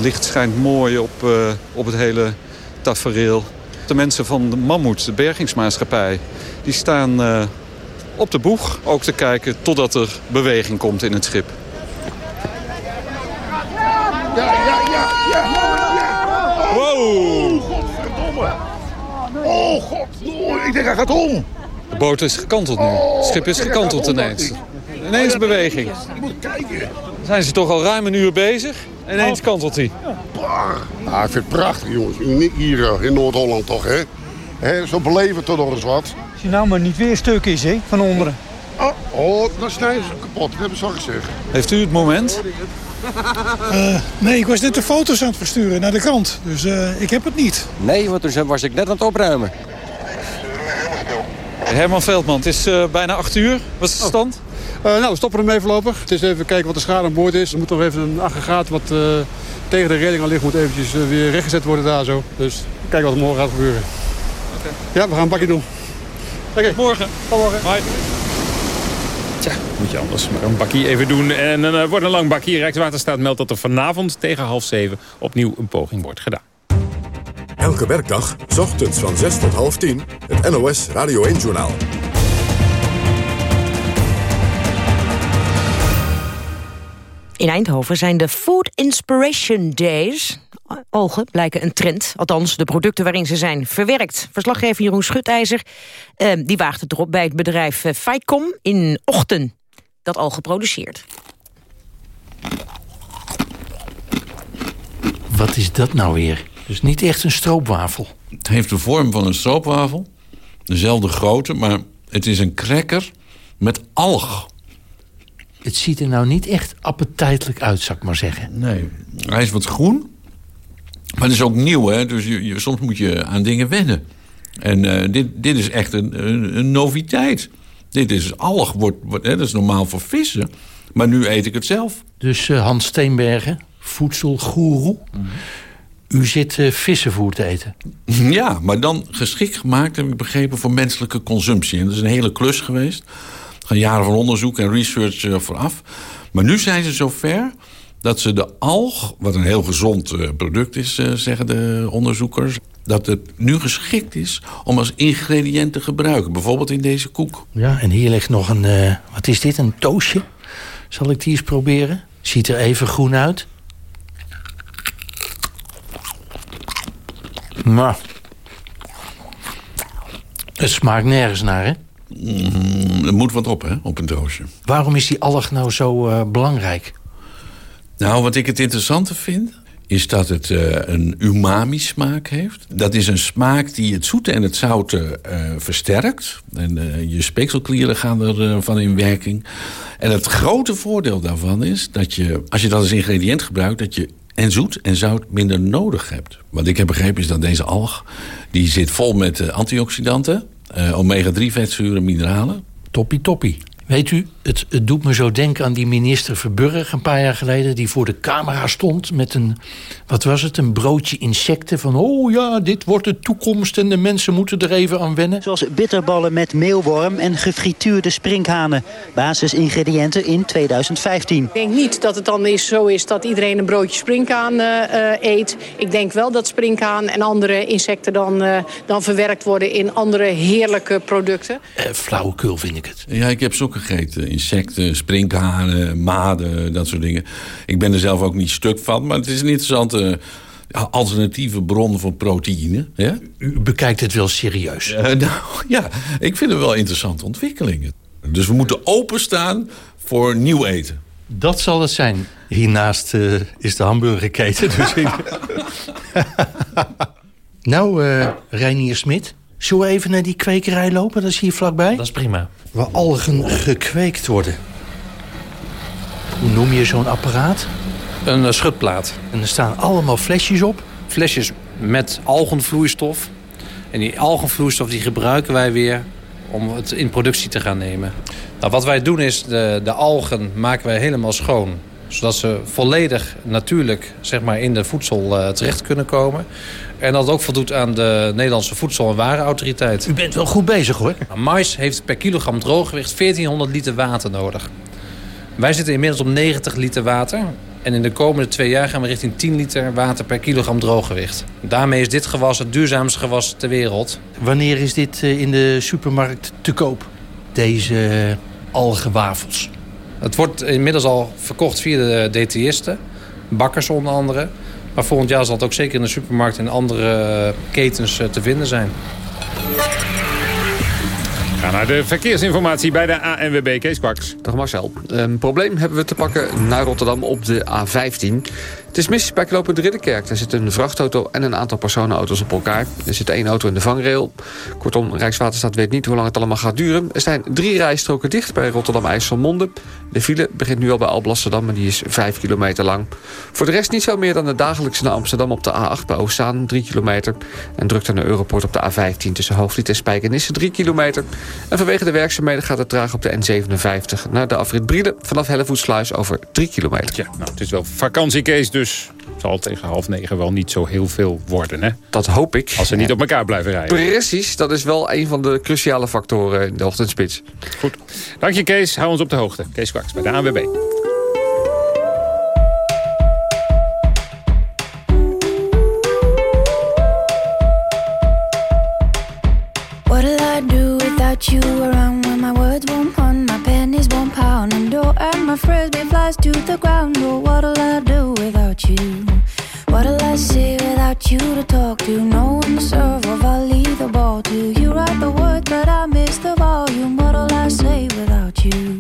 Licht schijnt mooi op, uh, op het hele tafereel. De mensen van de Mammoet, de bergingsmaatschappij, die staan op de boeg. Ook te kijken totdat er beweging komt in het schip. Ja, ja, ja, ja. ja. Wow! Godverdomme. Oh, god. Oh, ik denk hij gaat om. De boot is gekanteld nu. Het schip is gekanteld ineens. Ineens beweging. Je moet kijken. Zijn ze toch al ruim een uur bezig? Ineens kantelt hij. Ja, ik vind het prachtig, jongens. Uniek hier in Noord-Holland toch, hè? Zo beleven toch nog eens wat. Als je nou maar niet weer stuk is, hè, van onderen. Oh, oh dan snijden ze kapot. Dat hebben ze al gezegd. Heeft u het moment? Uh, nee, ik was net de foto's aan het versturen naar de krant. Dus uh, ik heb het niet. Nee, want toen was ik net aan het opruimen. Herman Veldman, het is uh, bijna 8 uur. Wat is de stand? Uh, nou, we stoppen ermee voorlopig. Het is even kijken wat de schade aan boord is. Er moet nog even een aggregaat wat uh, tegen de redding al ligt... moet eventjes uh, weer rechtgezet worden daar zo. Dus kijken wat er morgen gaat gebeuren. Okay. Ja, we gaan een bakje doen. Oké, okay. morgen. Tot morgen. Hoi. Tja, moet je anders maar een bakkie even doen. En dan wordt een lang bakkie. Rijkswaterstaat meldt dat er vanavond tegen half zeven... opnieuw een poging wordt gedaan. Elke werkdag, s ochtends van 6 tot half 10, het NOS Radio 1-journaal. In Eindhoven zijn de Food Inspiration Days algen blijken een trend. Althans, de producten waarin ze zijn verwerkt. Verslaggever Jeroen Schutijzer uh, die waagt het erop bij het bedrijf uh, Ficom in Ochten. Dat algen produceert. Wat is dat nou weer? Dus niet echt een stroopwafel. Het heeft de vorm van een stroopwafel. Dezelfde grootte, maar het is een cracker met alg. Het ziet er nou niet echt appetijtelijk uit, zou ik maar zeggen. Nee, hij is wat groen. Maar het is ook nieuw, hè? dus je, je, soms moet je aan dingen wennen. En uh, dit, dit is echt een, een, een, noviteit. Dit is alg, wordt, wordt, hè, dat is normaal voor vissen. Maar nu eet ik het zelf. Dus uh, Hans Steenbergen, voedselgoeroe... Mm. U zit uh, vissenvoer te eten? Ja, maar dan geschikt gemaakt, heb ik begrepen, voor menselijke consumptie. En dat is een hele klus geweest. Er gaan jaren van onderzoek en research vooraf. Maar nu zijn ze zover dat ze de alg, wat een heel gezond uh, product is, zeggen de onderzoekers... dat het nu geschikt is om als ingrediënt te gebruiken. Bijvoorbeeld in deze koek. Ja, en hier ligt nog een, wat is dit, een toastje? Zal ik die eens proberen? Ziet er even groen uit. Maar het smaakt nergens naar, hè? Mm, er moet wat op, hè, op een doosje. Waarom is die alg nou zo uh, belangrijk? Nou, wat ik het interessante vind... is dat het uh, een umami-smaak heeft. Dat is een smaak die het zoete en het zoute uh, versterkt. En je speekselklieren gaan ervan van in werking. En het grote voordeel daarvan is dat je, als je dat als ingrediënt gebruikt... dat je en zoet en zout minder nodig hebt. Wat ik heb begrepen is dat deze alg... die zit vol met antioxidanten, uh, omega-3 vetzuren, mineralen. Toppie toppie. Weet u, het, het, doet me zo denken aan die minister Verburg een paar jaar geleden... die voor de camera stond met een, wat was het, een broodje insecten... van oh ja, dit wordt de toekomst en de mensen moeten er even aan wennen. Zoals bitterballen met meelworm en gefrituurde sprinkhanen. Basisingrediënten in 2015. Ik denk niet dat het dan is, zo is dat iedereen een broodje sprinkhaan uh, eet. Ik denk wel dat sprinkhaan en andere insecten dan, uh, dan verwerkt worden... in andere heerlijke producten. flauwekul vind ik het. Ja, ik heb zulke gegeten. Insecten, sprinkhanen, maden, dat soort dingen. Ik ben er zelf ook niet stuk van, maar het is een interessante alternatieve bron voor proteïne. Ja? U bekijkt het wel serieus. Uh, nou, ja, ik vind het wel interessante ontwikkelingen. Dus we moeten openstaan voor nieuw eten. Dat zal het zijn. Hiernaast uh, is de hamburgerketen. Dus ik... nou, uh, Reinier Smit, Zullen we even naar die kwekerij lopen? Dat is hier vlakbij. Dat is prima. Waar algen gekweekt worden. Hoe noem je zo'n apparaat? Een uh, schutplaat. En er staan allemaal flesjes op? Flesjes met algenvloeistof. En die algenvloeistof die gebruiken wij weer om het in productie te gaan nemen. Nou, wat wij doen is, de, de algen maken wij helemaal schoon zodat ze volledig natuurlijk zeg maar, in de voedsel uh, terecht kunnen komen. En dat ook voldoet aan de Nederlandse Voedsel- en Warenautoriteit. U bent wel goed bezig hoor. Nou, mais heeft per kilogram drooggewicht 1400 liter water nodig. Wij zitten inmiddels op 90 liter water. En in de komende twee jaar gaan we richting 10 liter water per kilogram drooggewicht. Daarmee is dit gewas het duurzaamste gewas ter wereld. Wanneer is dit eh, in de supermarkt te koop? Deze algewafels? Het wordt inmiddels al verkocht via de detailisten. Bakkers onder andere. Maar volgend jaar zal het ook zeker in de supermarkt en andere ketens eh, te vinden zijn. Ga naar de verkeersinformatie bij de ANWB Kees Kwaks. Dag Marcel. Een probleem hebben we te pakken naar Rotterdam op de A15. Het is mis bij knooppunt Ridderkerk. Er zit een vrachtauto en een aantal personenauto's op elkaar. Er zit één auto in de vangrail. Kortom, Rijkswaterstaat weet niet hoe lang het allemaal gaat duren. Er zijn drie rijstroken dicht bij Rotterdam-IJsselmonde. De file begint nu al bij Alblasserdam en die is 5 kilometer lang. Voor de rest niet veel meer dan de dagelijkse naar Amsterdam op de A8 bij Oostzaan, 3 kilometer. En drukte naar Europort op de A15 tussen Hoofdvliet en Spijkenisse, 3 kilometer. En vanwege de werkzaamheden gaat het traag op de N57 naar de afrit Brielen vanaf Hellevoetsluis over 3 kilometer. Ja, nou, het is wel vakantiekees, dus zal tegen half negen wel niet zo heel veel worden, hè? Dat hoop ik. Als ze niet op elkaar blijven rijden. Precies, dat is wel een van de cruciale factoren in de ochtendspits. Goed. Dank je Kees, hou ons op de hoogte. Kees Kwaks bij de ANWB. What'll I do without you around when my words won't pun, my pennies won't pound, and door and my frisbee flies to the ground? Oh, what'll I do you to talk to? No one to serve or I'll leave the ball to. You write the words, but I miss the volume. What'll I say without you?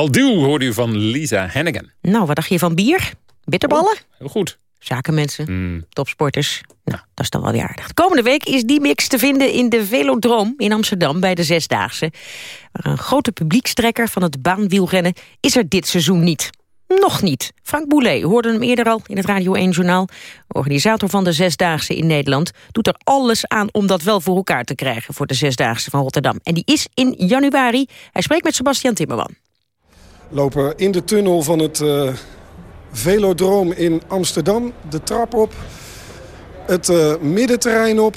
I'll Do hoorde u van Lisa Hennigan. Nou, wat dacht je van bier? Bitterballen? Heel goed. Zakenmensen, topsporters. Nou, dat is dan wel weer aardig. De komende week is die mix te vinden in de Velodroom in Amsterdam bij de Zesdaagse. Maar een grote publiekstrekker van het baanwielrennen is er dit seizoen niet. Nog niet. Frank Boulet hoorde hem eerder al in het Radio 1-journaal. Organisator van de Zesdaagse in Nederland doet er alles aan om dat wel voor elkaar te krijgen voor de Zesdaagse van Rotterdam. En die is in januari. Hij spreekt met Sebastian Timmerman. Lopen in de tunnel van het eh Velodroom in Amsterdam. De trap op. Het eh, middenterrein op.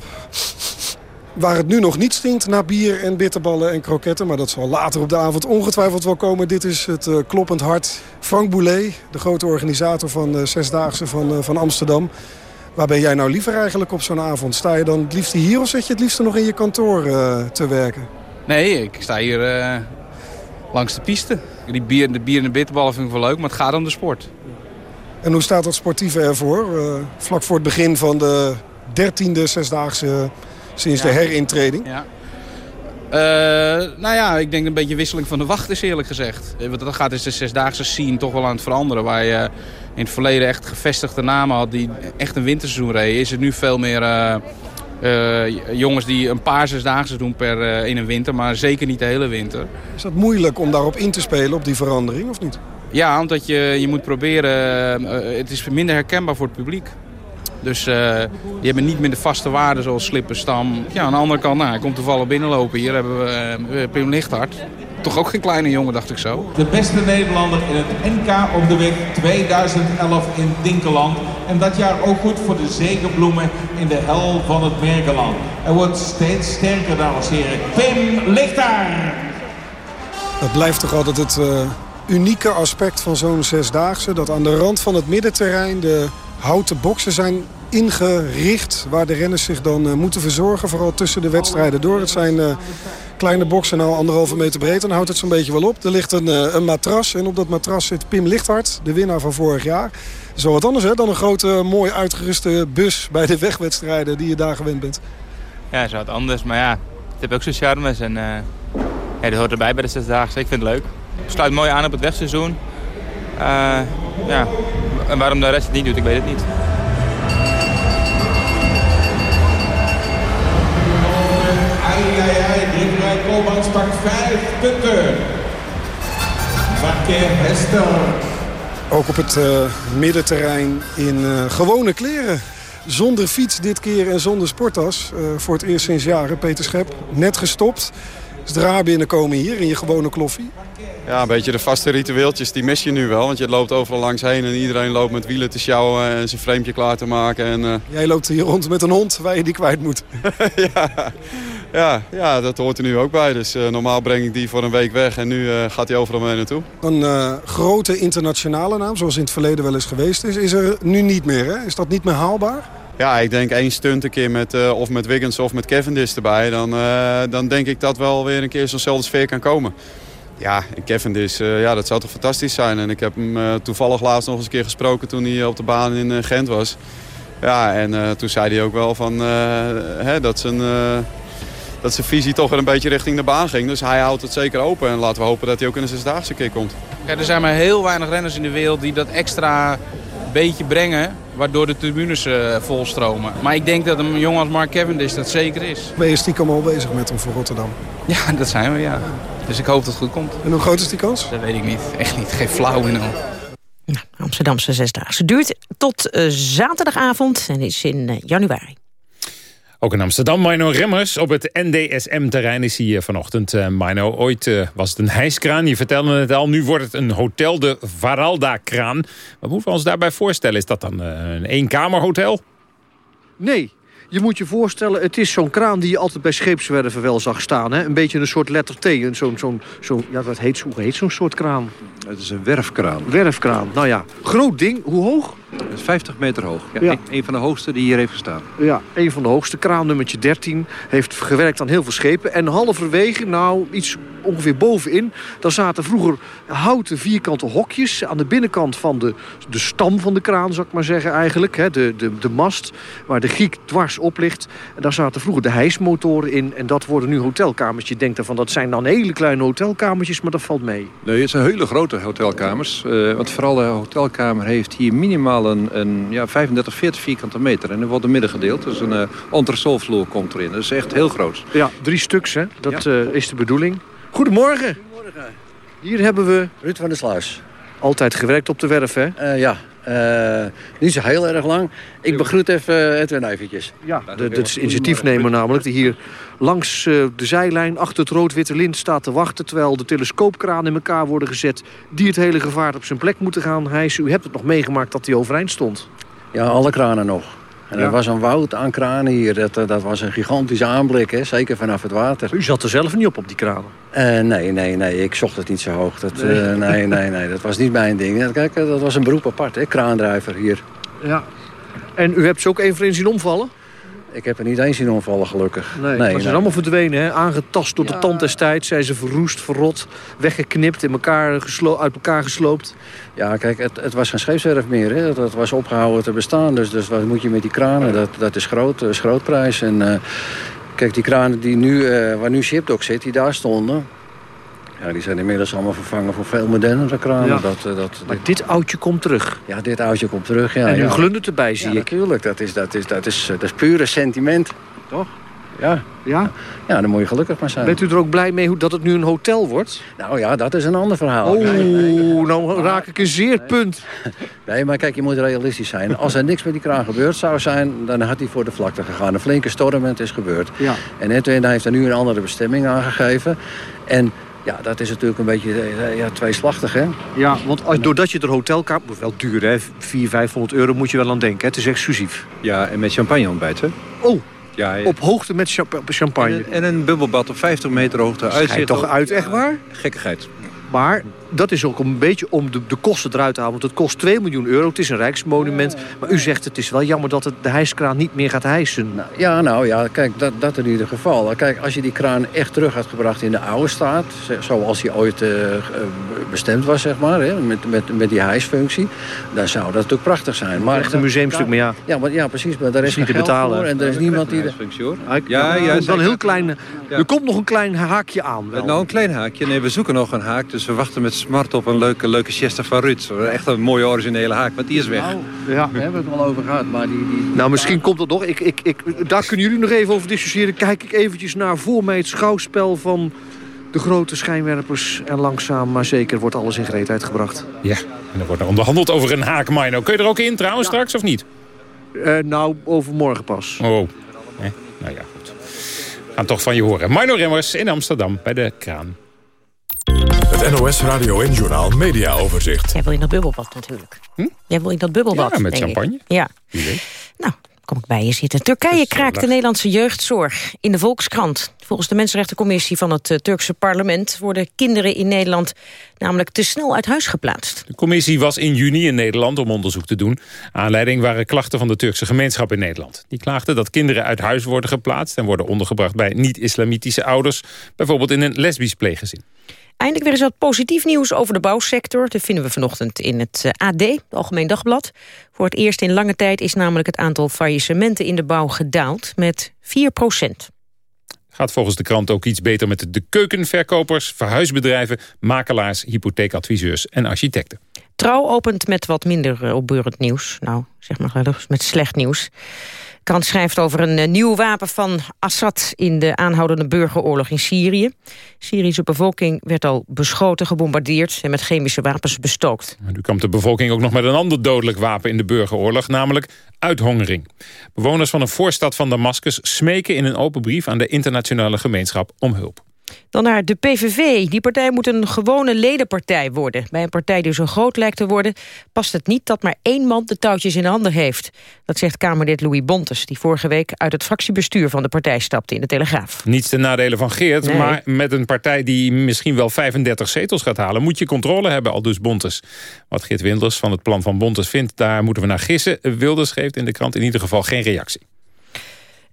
Waar het nu nog niet stinkt naar bier en bitterballen en kroketten. Maar dat zal later op de avond ongetwijfeld wel komen. Dit is het eh, kloppend hart. Frank Boulet, de grote organisator van de Zesdaagse van, van Amsterdam. Waar ben jij nou liever eigenlijk op zo'n avond? Sta je dan het liefst hier of zit je het liefst nog in je kantoor te werken? Nee, ik sta hier langs de piste. Die bier, de bier en de bitterballen vind ik wel leuk, maar het gaat om de sport. En hoe staat dat sportieve ervoor? Eh, vlak voor het begin van de dertiende Zesdaagse sinds de herintreding. Ja. Eh, nou ja, ik denk een beetje wisseling van de wacht is eerlijk gezegd. Eh, Want dat gaat is de zesdaagse scene toch wel aan het veranderen. Waar je in het verleden echt gevestigde namen had die echt een winterseizoen reden. Is het nu veel meer eh, jongens die een paar zesdaagse doen per, eh, in een winter. Maar zeker niet de hele winter. Is dat moeilijk om daarop in te spelen, op die verandering, of niet? Ja, omdat je, je moet proberen... eh, het is minder herkenbaar voor het publiek. Dus eh, die hebben niet meer de vaste waarden zoals slippen, stam. Ja, aan de andere kant, nou, hij komt toevallig binnenlopen. Hier hebben we Pim Lichthart. Toch ook geen kleine jongen, dacht ik zo. De beste Nederlander in het NK op de weg 2011 in Dinkeland. En dat jaar ook goed voor de zegenbloemen in de hel van het Mergeland. Hij wordt steeds sterker, dames en heren. Pim Lichthart! Dat blijft toch altijd het eh, unieke aspect van zo'n zesdaagse. Dat aan de rand van het middenterrein de houten boksen zijn ingericht. Waar de renners zich dan eh, moeten verzorgen. Vooral tussen de wedstrijden door. Het zijn eh, kleine boksen, nou anderhalve meter breed. Dan houdt het zo'n beetje wel op. Er ligt een, een matras. En op dat matras zit Pim Lichthart, de winnaar van vorig jaar. Zo wat anders hè, dan een grote, mooi uitgeruste bus bij de wegwedstrijden die je daar gewend bent. Ja, zo wat anders. Maar ja, het heeft ook zijn charmes. En eh, ja, dat hoort erbij bij de Zesdaagse. Ik vind het leuk. Het sluit mooi aan op het wegseizoen. Eh, ja, En waarom de rest het niet doet, ik weet het niet. Ai, ai, ai, Griekenrijk Kolmans pakt vijf punten. Verkeer Hestel. Ook op het uh, middenterrein in uh, gewone kleren. Zonder fiets dit keer en zonder sporttas. Uh, voor het eerst sinds jaren. Peter Schep, net gestopt. Zodra binnenkomen hier in je gewone kloffie. Ja, een beetje de vaste ritueeltjes, die mis je nu wel. Want je loopt overal langs heen en iedereen loopt met wielen te sjouwen en zijn framepje klaar te maken. En. Jij loopt hier rond met een hond waar je die kwijt moet. ja, ja, ja, dat hoort er nu ook bij. Dus uh, normaal breng ik die voor een week weg en nu uh, gaat hij overal mee naartoe. Een grote internationale naam, zoals in het verleden wel eens geweest is, is er nu niet meer. Hè? Is dat niet meer haalbaar? Ja, ik denk één stunt een keer met, uh, of met Wiggins of met Cavendish erbij. Dan, uh, dan denk ik dat wel weer een keer zo'nzelfde sfeer kan komen. Ja, en Cavendish, uh, ja, dat zou toch fantastisch zijn. En ik heb hem toevallig laatst nog eens een keer gesproken toen hij op de baan in Gent was. Ja, en toen zei hij ook wel van, hè, dat, zijn, dat zijn visie toch weer een beetje richting de baan ging. Dus hij houdt het zeker open. En laten we hopen dat hij ook in de zesdaagse keer komt. Ja, er zijn maar heel weinig renners in de wereld die dat extra beetje brengen waardoor de tribunes uh, volstromen. Maar ik denk dat een jongen als Mark Cavendish dat zeker is. Ben je stiekem al bezig met hem voor Rotterdam? Ja, dat zijn we, ja. Dus ik hoop dat het goed komt. En hoe groot is die kans? Dat weet ik niet. Echt niet. Geen flauw in al. Nou, Amsterdamse Zesdaagse duurt tot uh, zaterdagavond en is in uh, januari. Ook in Amsterdam, Mino Remmers. Op het NDSM-terrein is hij vanochtend. Uh, Mino, ooit uh, was het een hijskraan. Je vertelde het al, nu wordt het een hotel, de Varalda-kraan. Wat moeten we ons daarbij voorstellen? Is dat dan uh, een eenkamerhotel? Nee, je moet je voorstellen, het is zo'n kraan die je altijd bij scheepswerven wel zag staan. Hè? Een beetje een soort letter T. Zo'n, zo'n, zo, ja, wat heet, hoe heet zo'n soort kraan? Het is een werfkraan. Werfkraan, nou ja. Groot ding, hoe hoog? Is 50 meter hoog. Ja, ja. Een, een, van de hoogste die hier heeft gestaan. Ja, een van de hoogste. Kraan nummertje 13. Heeft gewerkt aan heel veel schepen. En halverwege, nou iets ongeveer bovenin... daar zaten vroeger houten vierkante hokjes... aan de binnenkant van de, de stam van de kraan, zou ik maar zeggen eigenlijk. Hè, de, de, de mast, waar de giek dwars op ligt. En daar zaten vroeger de hijsmotoren in. En dat worden nu hotelkamers. Je denkt ervan, dat zijn dan hele kleine hotelkamertjes... maar dat valt mee. Nee, het zijn hele grote hotelkamers. Uh, want vooral de hotelkamer heeft hier minimaal een, een ja, 35, 40 vierkante meter. En er wordt een middengedeelte, dus een uh, entresolvloer komt erin. Dat is echt heel groot. Ja, drie stuks, hè? Dat ja. uh, is de bedoeling. Goedemorgen. Goedemorgen. Hier hebben we... Ruud van der Sluis. Altijd gewerkt op de werf, hè? Uh, ja. Uh, niet zo heel erg lang. Ik begroet even Edwin eventjes. Ja, de, de, de initiatiefnemer namelijk, die hier langs uh, de zijlijn achter het rood-witte lint staat te wachten... terwijl de telescoopkranen in elkaar worden gezet... die het hele gevaar op zijn plek moeten gaan hijsen. U hebt het nog meegemaakt dat hij overeind stond. Ja, alle kranen nog. En ja. er was een woud aan kranen hier. Dat, dat was een gigantische aanblik, hè? zeker vanaf het water. U zat er zelf niet op, op die kranen? Uh, nee, nee, nee. Ik zocht het niet zo hoog. Dat, nee. Uh, nee, nee, nee. Dat was niet mijn ding. Kijk, dat was een beroep apart, hè? kraandrijver hier. Ja. En u hebt ze ook één voor één zien omvallen? Ik heb er niet eens zien omvallen, gelukkig. Nee, nee ze zijn allemaal verdwenen, hè? aangetast door ja. de tand des tijds. Zijn ze verroest, verrot, weggeknipt, in elkaar uit elkaar gesloopt. Ja, kijk, het, het was geen scheepswerf meer. Hè? Dat was opgehouden te bestaan. Dus, dus wat moet je met die kranen? Dat, dat is groot, is grootprijs. En uh, kijk, die kranen die nu, uh, waar nu Shipdock zit, die daar stonden... Ja, die zijn inmiddels allemaal vervangen voor veel modernere kranen. Ja. Dat, uh, dat, maar dit oudje komt terug. Ja, dit oudje komt terug, ja. En ja. glundert erbij, zie ja, ik. natuurlijk. Dat is, dat, is, dat, is, dat is pure sentiment. Toch? Ja. Ja? Ja, dan moet je gelukkig maar zijn. Bent u er ook blij mee dat het nu een hotel wordt? Nou ja, dat is een ander verhaal. Nee, nee. nou raak ik een zeer nee. punt. Nee, maar kijk, je moet realistisch zijn. Als er niks met die kraan gebeurd zou zijn, dan had hij voor de vlakte gegaan. Een flinke storm en het is gebeurd. Ja. En Edwin heeft er nu een andere bestemming aangegeven. En ja, dat is natuurlijk een beetje ja, tweeslachtig, hè? Ja, want als, doordat je er hotelkamer... Wel duur, hè? 400, 500 euro moet je wel aan denken, hè? Het is exclusief. Ja, en met champagne ontbijt, hè? Oh, ja, ja. op hoogte met champagne. En, en, een bubbelbad op 50 meter hoogte. Uitzicht toch uit, echt waar? Gekkigheid. Maar dat is ook een beetje om de, de kosten eruit te halen. Want het kost 2 miljoen euro. Het is een rijksmonument. Maar u zegt het is wel jammer dat het de hijskraan niet meer gaat hijsen. Nou, ja, nou ja, kijk, dat, dat in ieder geval. Kijk, als je die kraan echt terug had gebracht in de oude staat... zoals die ooit uh, bestemd was, zeg maar, hè, met, met, met die hijsfunctie... dan zou dat natuurlijk prachtig zijn. Maar echt een museumstuk, maar ja. Ja, maar, ja precies, maar daar is niet te betalen. Voor en er is niemand die... Ja, ja, ja, wel een heel klein... Er komt nog een klein haakje aan. Wel. Nou, een klein haakje. Nee, we zoeken nog een haak Dus we wachten met smart op een leuke, leuke siesta van Ruud. Echt een mooie originele haak, maar die is weg. Nou, ja, we hebben het al over gehad, maar die... die... Nou, misschien komt dat nog. Ik, ik, ik, daar kunnen jullie nog even over discussiëren. Kijk ik eventjes naar voor mij het schouwspel van de grote schijnwerpers. En langzaam, maar zeker, wordt alles in gereedheid gebracht. Ja, en er wordt er onderhandeld over een haak, Mino. Kun je er ook in trouwens straks, of niet? Uh, nou, overmorgen pas. Oh, eh, nou ja, goed. Gaan toch van je horen. Mino Remmers in Amsterdam bij de kraan. Het NOS Radio en Journaal Media Overzicht. Jij wil in dat bubbelbad natuurlijk. Hm? Jij wil in dat bubbelbad, Ja, met champagne. Ik. Ja. Nou, kom ik bij je zitten. Turkije kraakt de Nederlandse jeugdzorg in de Volkskrant. Volgens de Mensenrechtencommissie van het uh, Turkse parlement... worden kinderen in Nederland namelijk te snel uit huis geplaatst. De commissie was in juni in Nederland om onderzoek te doen. Aanleiding waren klachten van de Turkse gemeenschap in Nederland. Die klaagden dat kinderen uit huis worden geplaatst... en worden ondergebracht bij niet-islamitische ouders... bijvoorbeeld in een lesbisch pleeggezin. Eindelijk weer eens wat positief nieuws over de bouwsector. Dat vinden we vanochtend in het AD, het Algemeen Dagblad. Voor het eerst in lange tijd is namelijk het aantal faillissementen in de bouw gedaald met 4 procent. Gaat volgens de krant ook iets beter met de keukenverkopers, verhuisbedrijven, makelaars, hypotheekadviseurs en architecten. Trouw opent met wat minder opbeurend nieuws. Nou, zeg maar wel met slecht nieuws. Krant schrijft over een nieuw wapen van Assad in de aanhoudende burgeroorlog in Syrië. Syrische bevolking werd al beschoten, gebombardeerd en met chemische wapens bestookt. Nu kwam de bevolking ook nog met een ander dodelijk wapen in de burgeroorlog, namelijk uithongering. Bewoners van een voorstad van Damascus smeken in een open brief aan de internationale gemeenschap om hulp. Dan naar de PVV. Die partij moet een gewone ledenpartij worden. Bij een partij die zo groot lijkt te worden... past het niet dat maar één man de touwtjes in handen heeft. Dat zegt Kamerlid Louis Bontes... die vorige week uit het fractiebestuur van de partij stapte in de Telegraaf. Niets ten nadele van Geert, nee. maar met een partij... die misschien wel 35 zetels gaat halen... moet je controle hebben, al dus Bontes. Wat Geert Wilders van het plan van Bontes vindt... daar moeten we naar gissen. Wilders geeft in de krant in ieder geval geen reactie.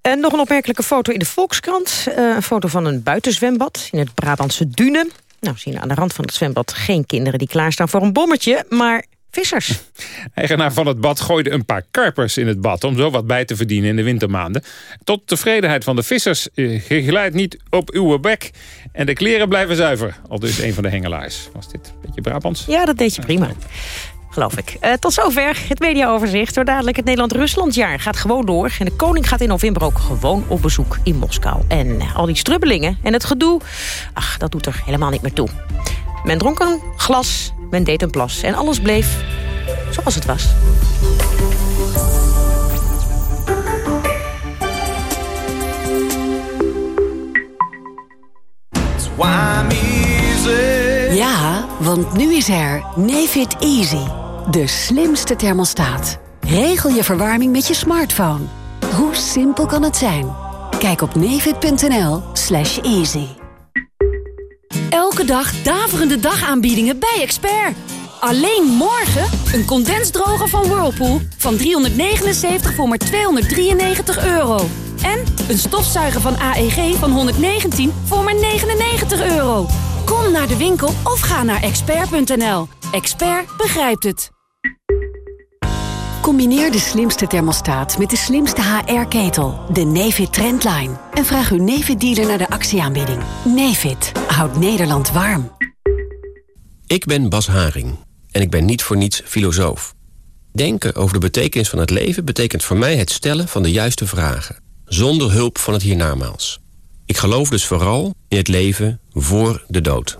En nog een opmerkelijke foto in de Volkskrant. Uh, een foto van een buitenzwembad in het Brabantse Dune. Nou, zien we aan de rand van het zwembad geen kinderen die klaarstaan voor een bommetje, maar vissers. Eigenaar van het bad gooide een paar karpers in het bad... om zo wat bij te verdienen in de wintermaanden. Tot tevredenheid van de vissers. Je glijdt niet op uw bek en de kleren blijven zuiver. Al dus een van de hengelaars. Was dit een beetje Brabants? Ja, dat deed je prima geloof ik. Uh, tot zover het mediaoverzicht. Zo dadelijk het Nederland-Ruslandjaar gaat gewoon door. En de koning gaat in november ook gewoon op bezoek in Moskou. En al die strubbelingen en het gedoe, ach, dat doet er helemaal niet meer toe. Men dronk een glas, men deed een plas. En alles bleef zoals het was. Ja, want nu is er Nefit Easy. De slimste thermostaat. Regel je verwarming met je smartphone. Hoe simpel kan het zijn? Kijk op nefit.nl slash easy. Elke dag daverende dagaanbiedingen bij Expert. Alleen morgen een condensdroger van Whirlpool van 379 voor maar 293 euro. En een stofzuiger van AEG van 119 voor maar 99 euro. Kom naar de winkel of ga naar expert.nl. Expert begrijpt het. Combineer de slimste thermostaat met de slimste HR-ketel, de Nefit Trendline. En vraag uw Nefit-dealer naar de actieaanbieding. Nefit houdt Nederland warm. Ik ben Bas Haring en ik ben niet voor niets filosoof. Denken over de betekenis van het leven betekent voor mij het stellen van de juiste vragen. Zonder hulp van het hiernamaals. Ik geloof dus vooral in het leven voor de dood.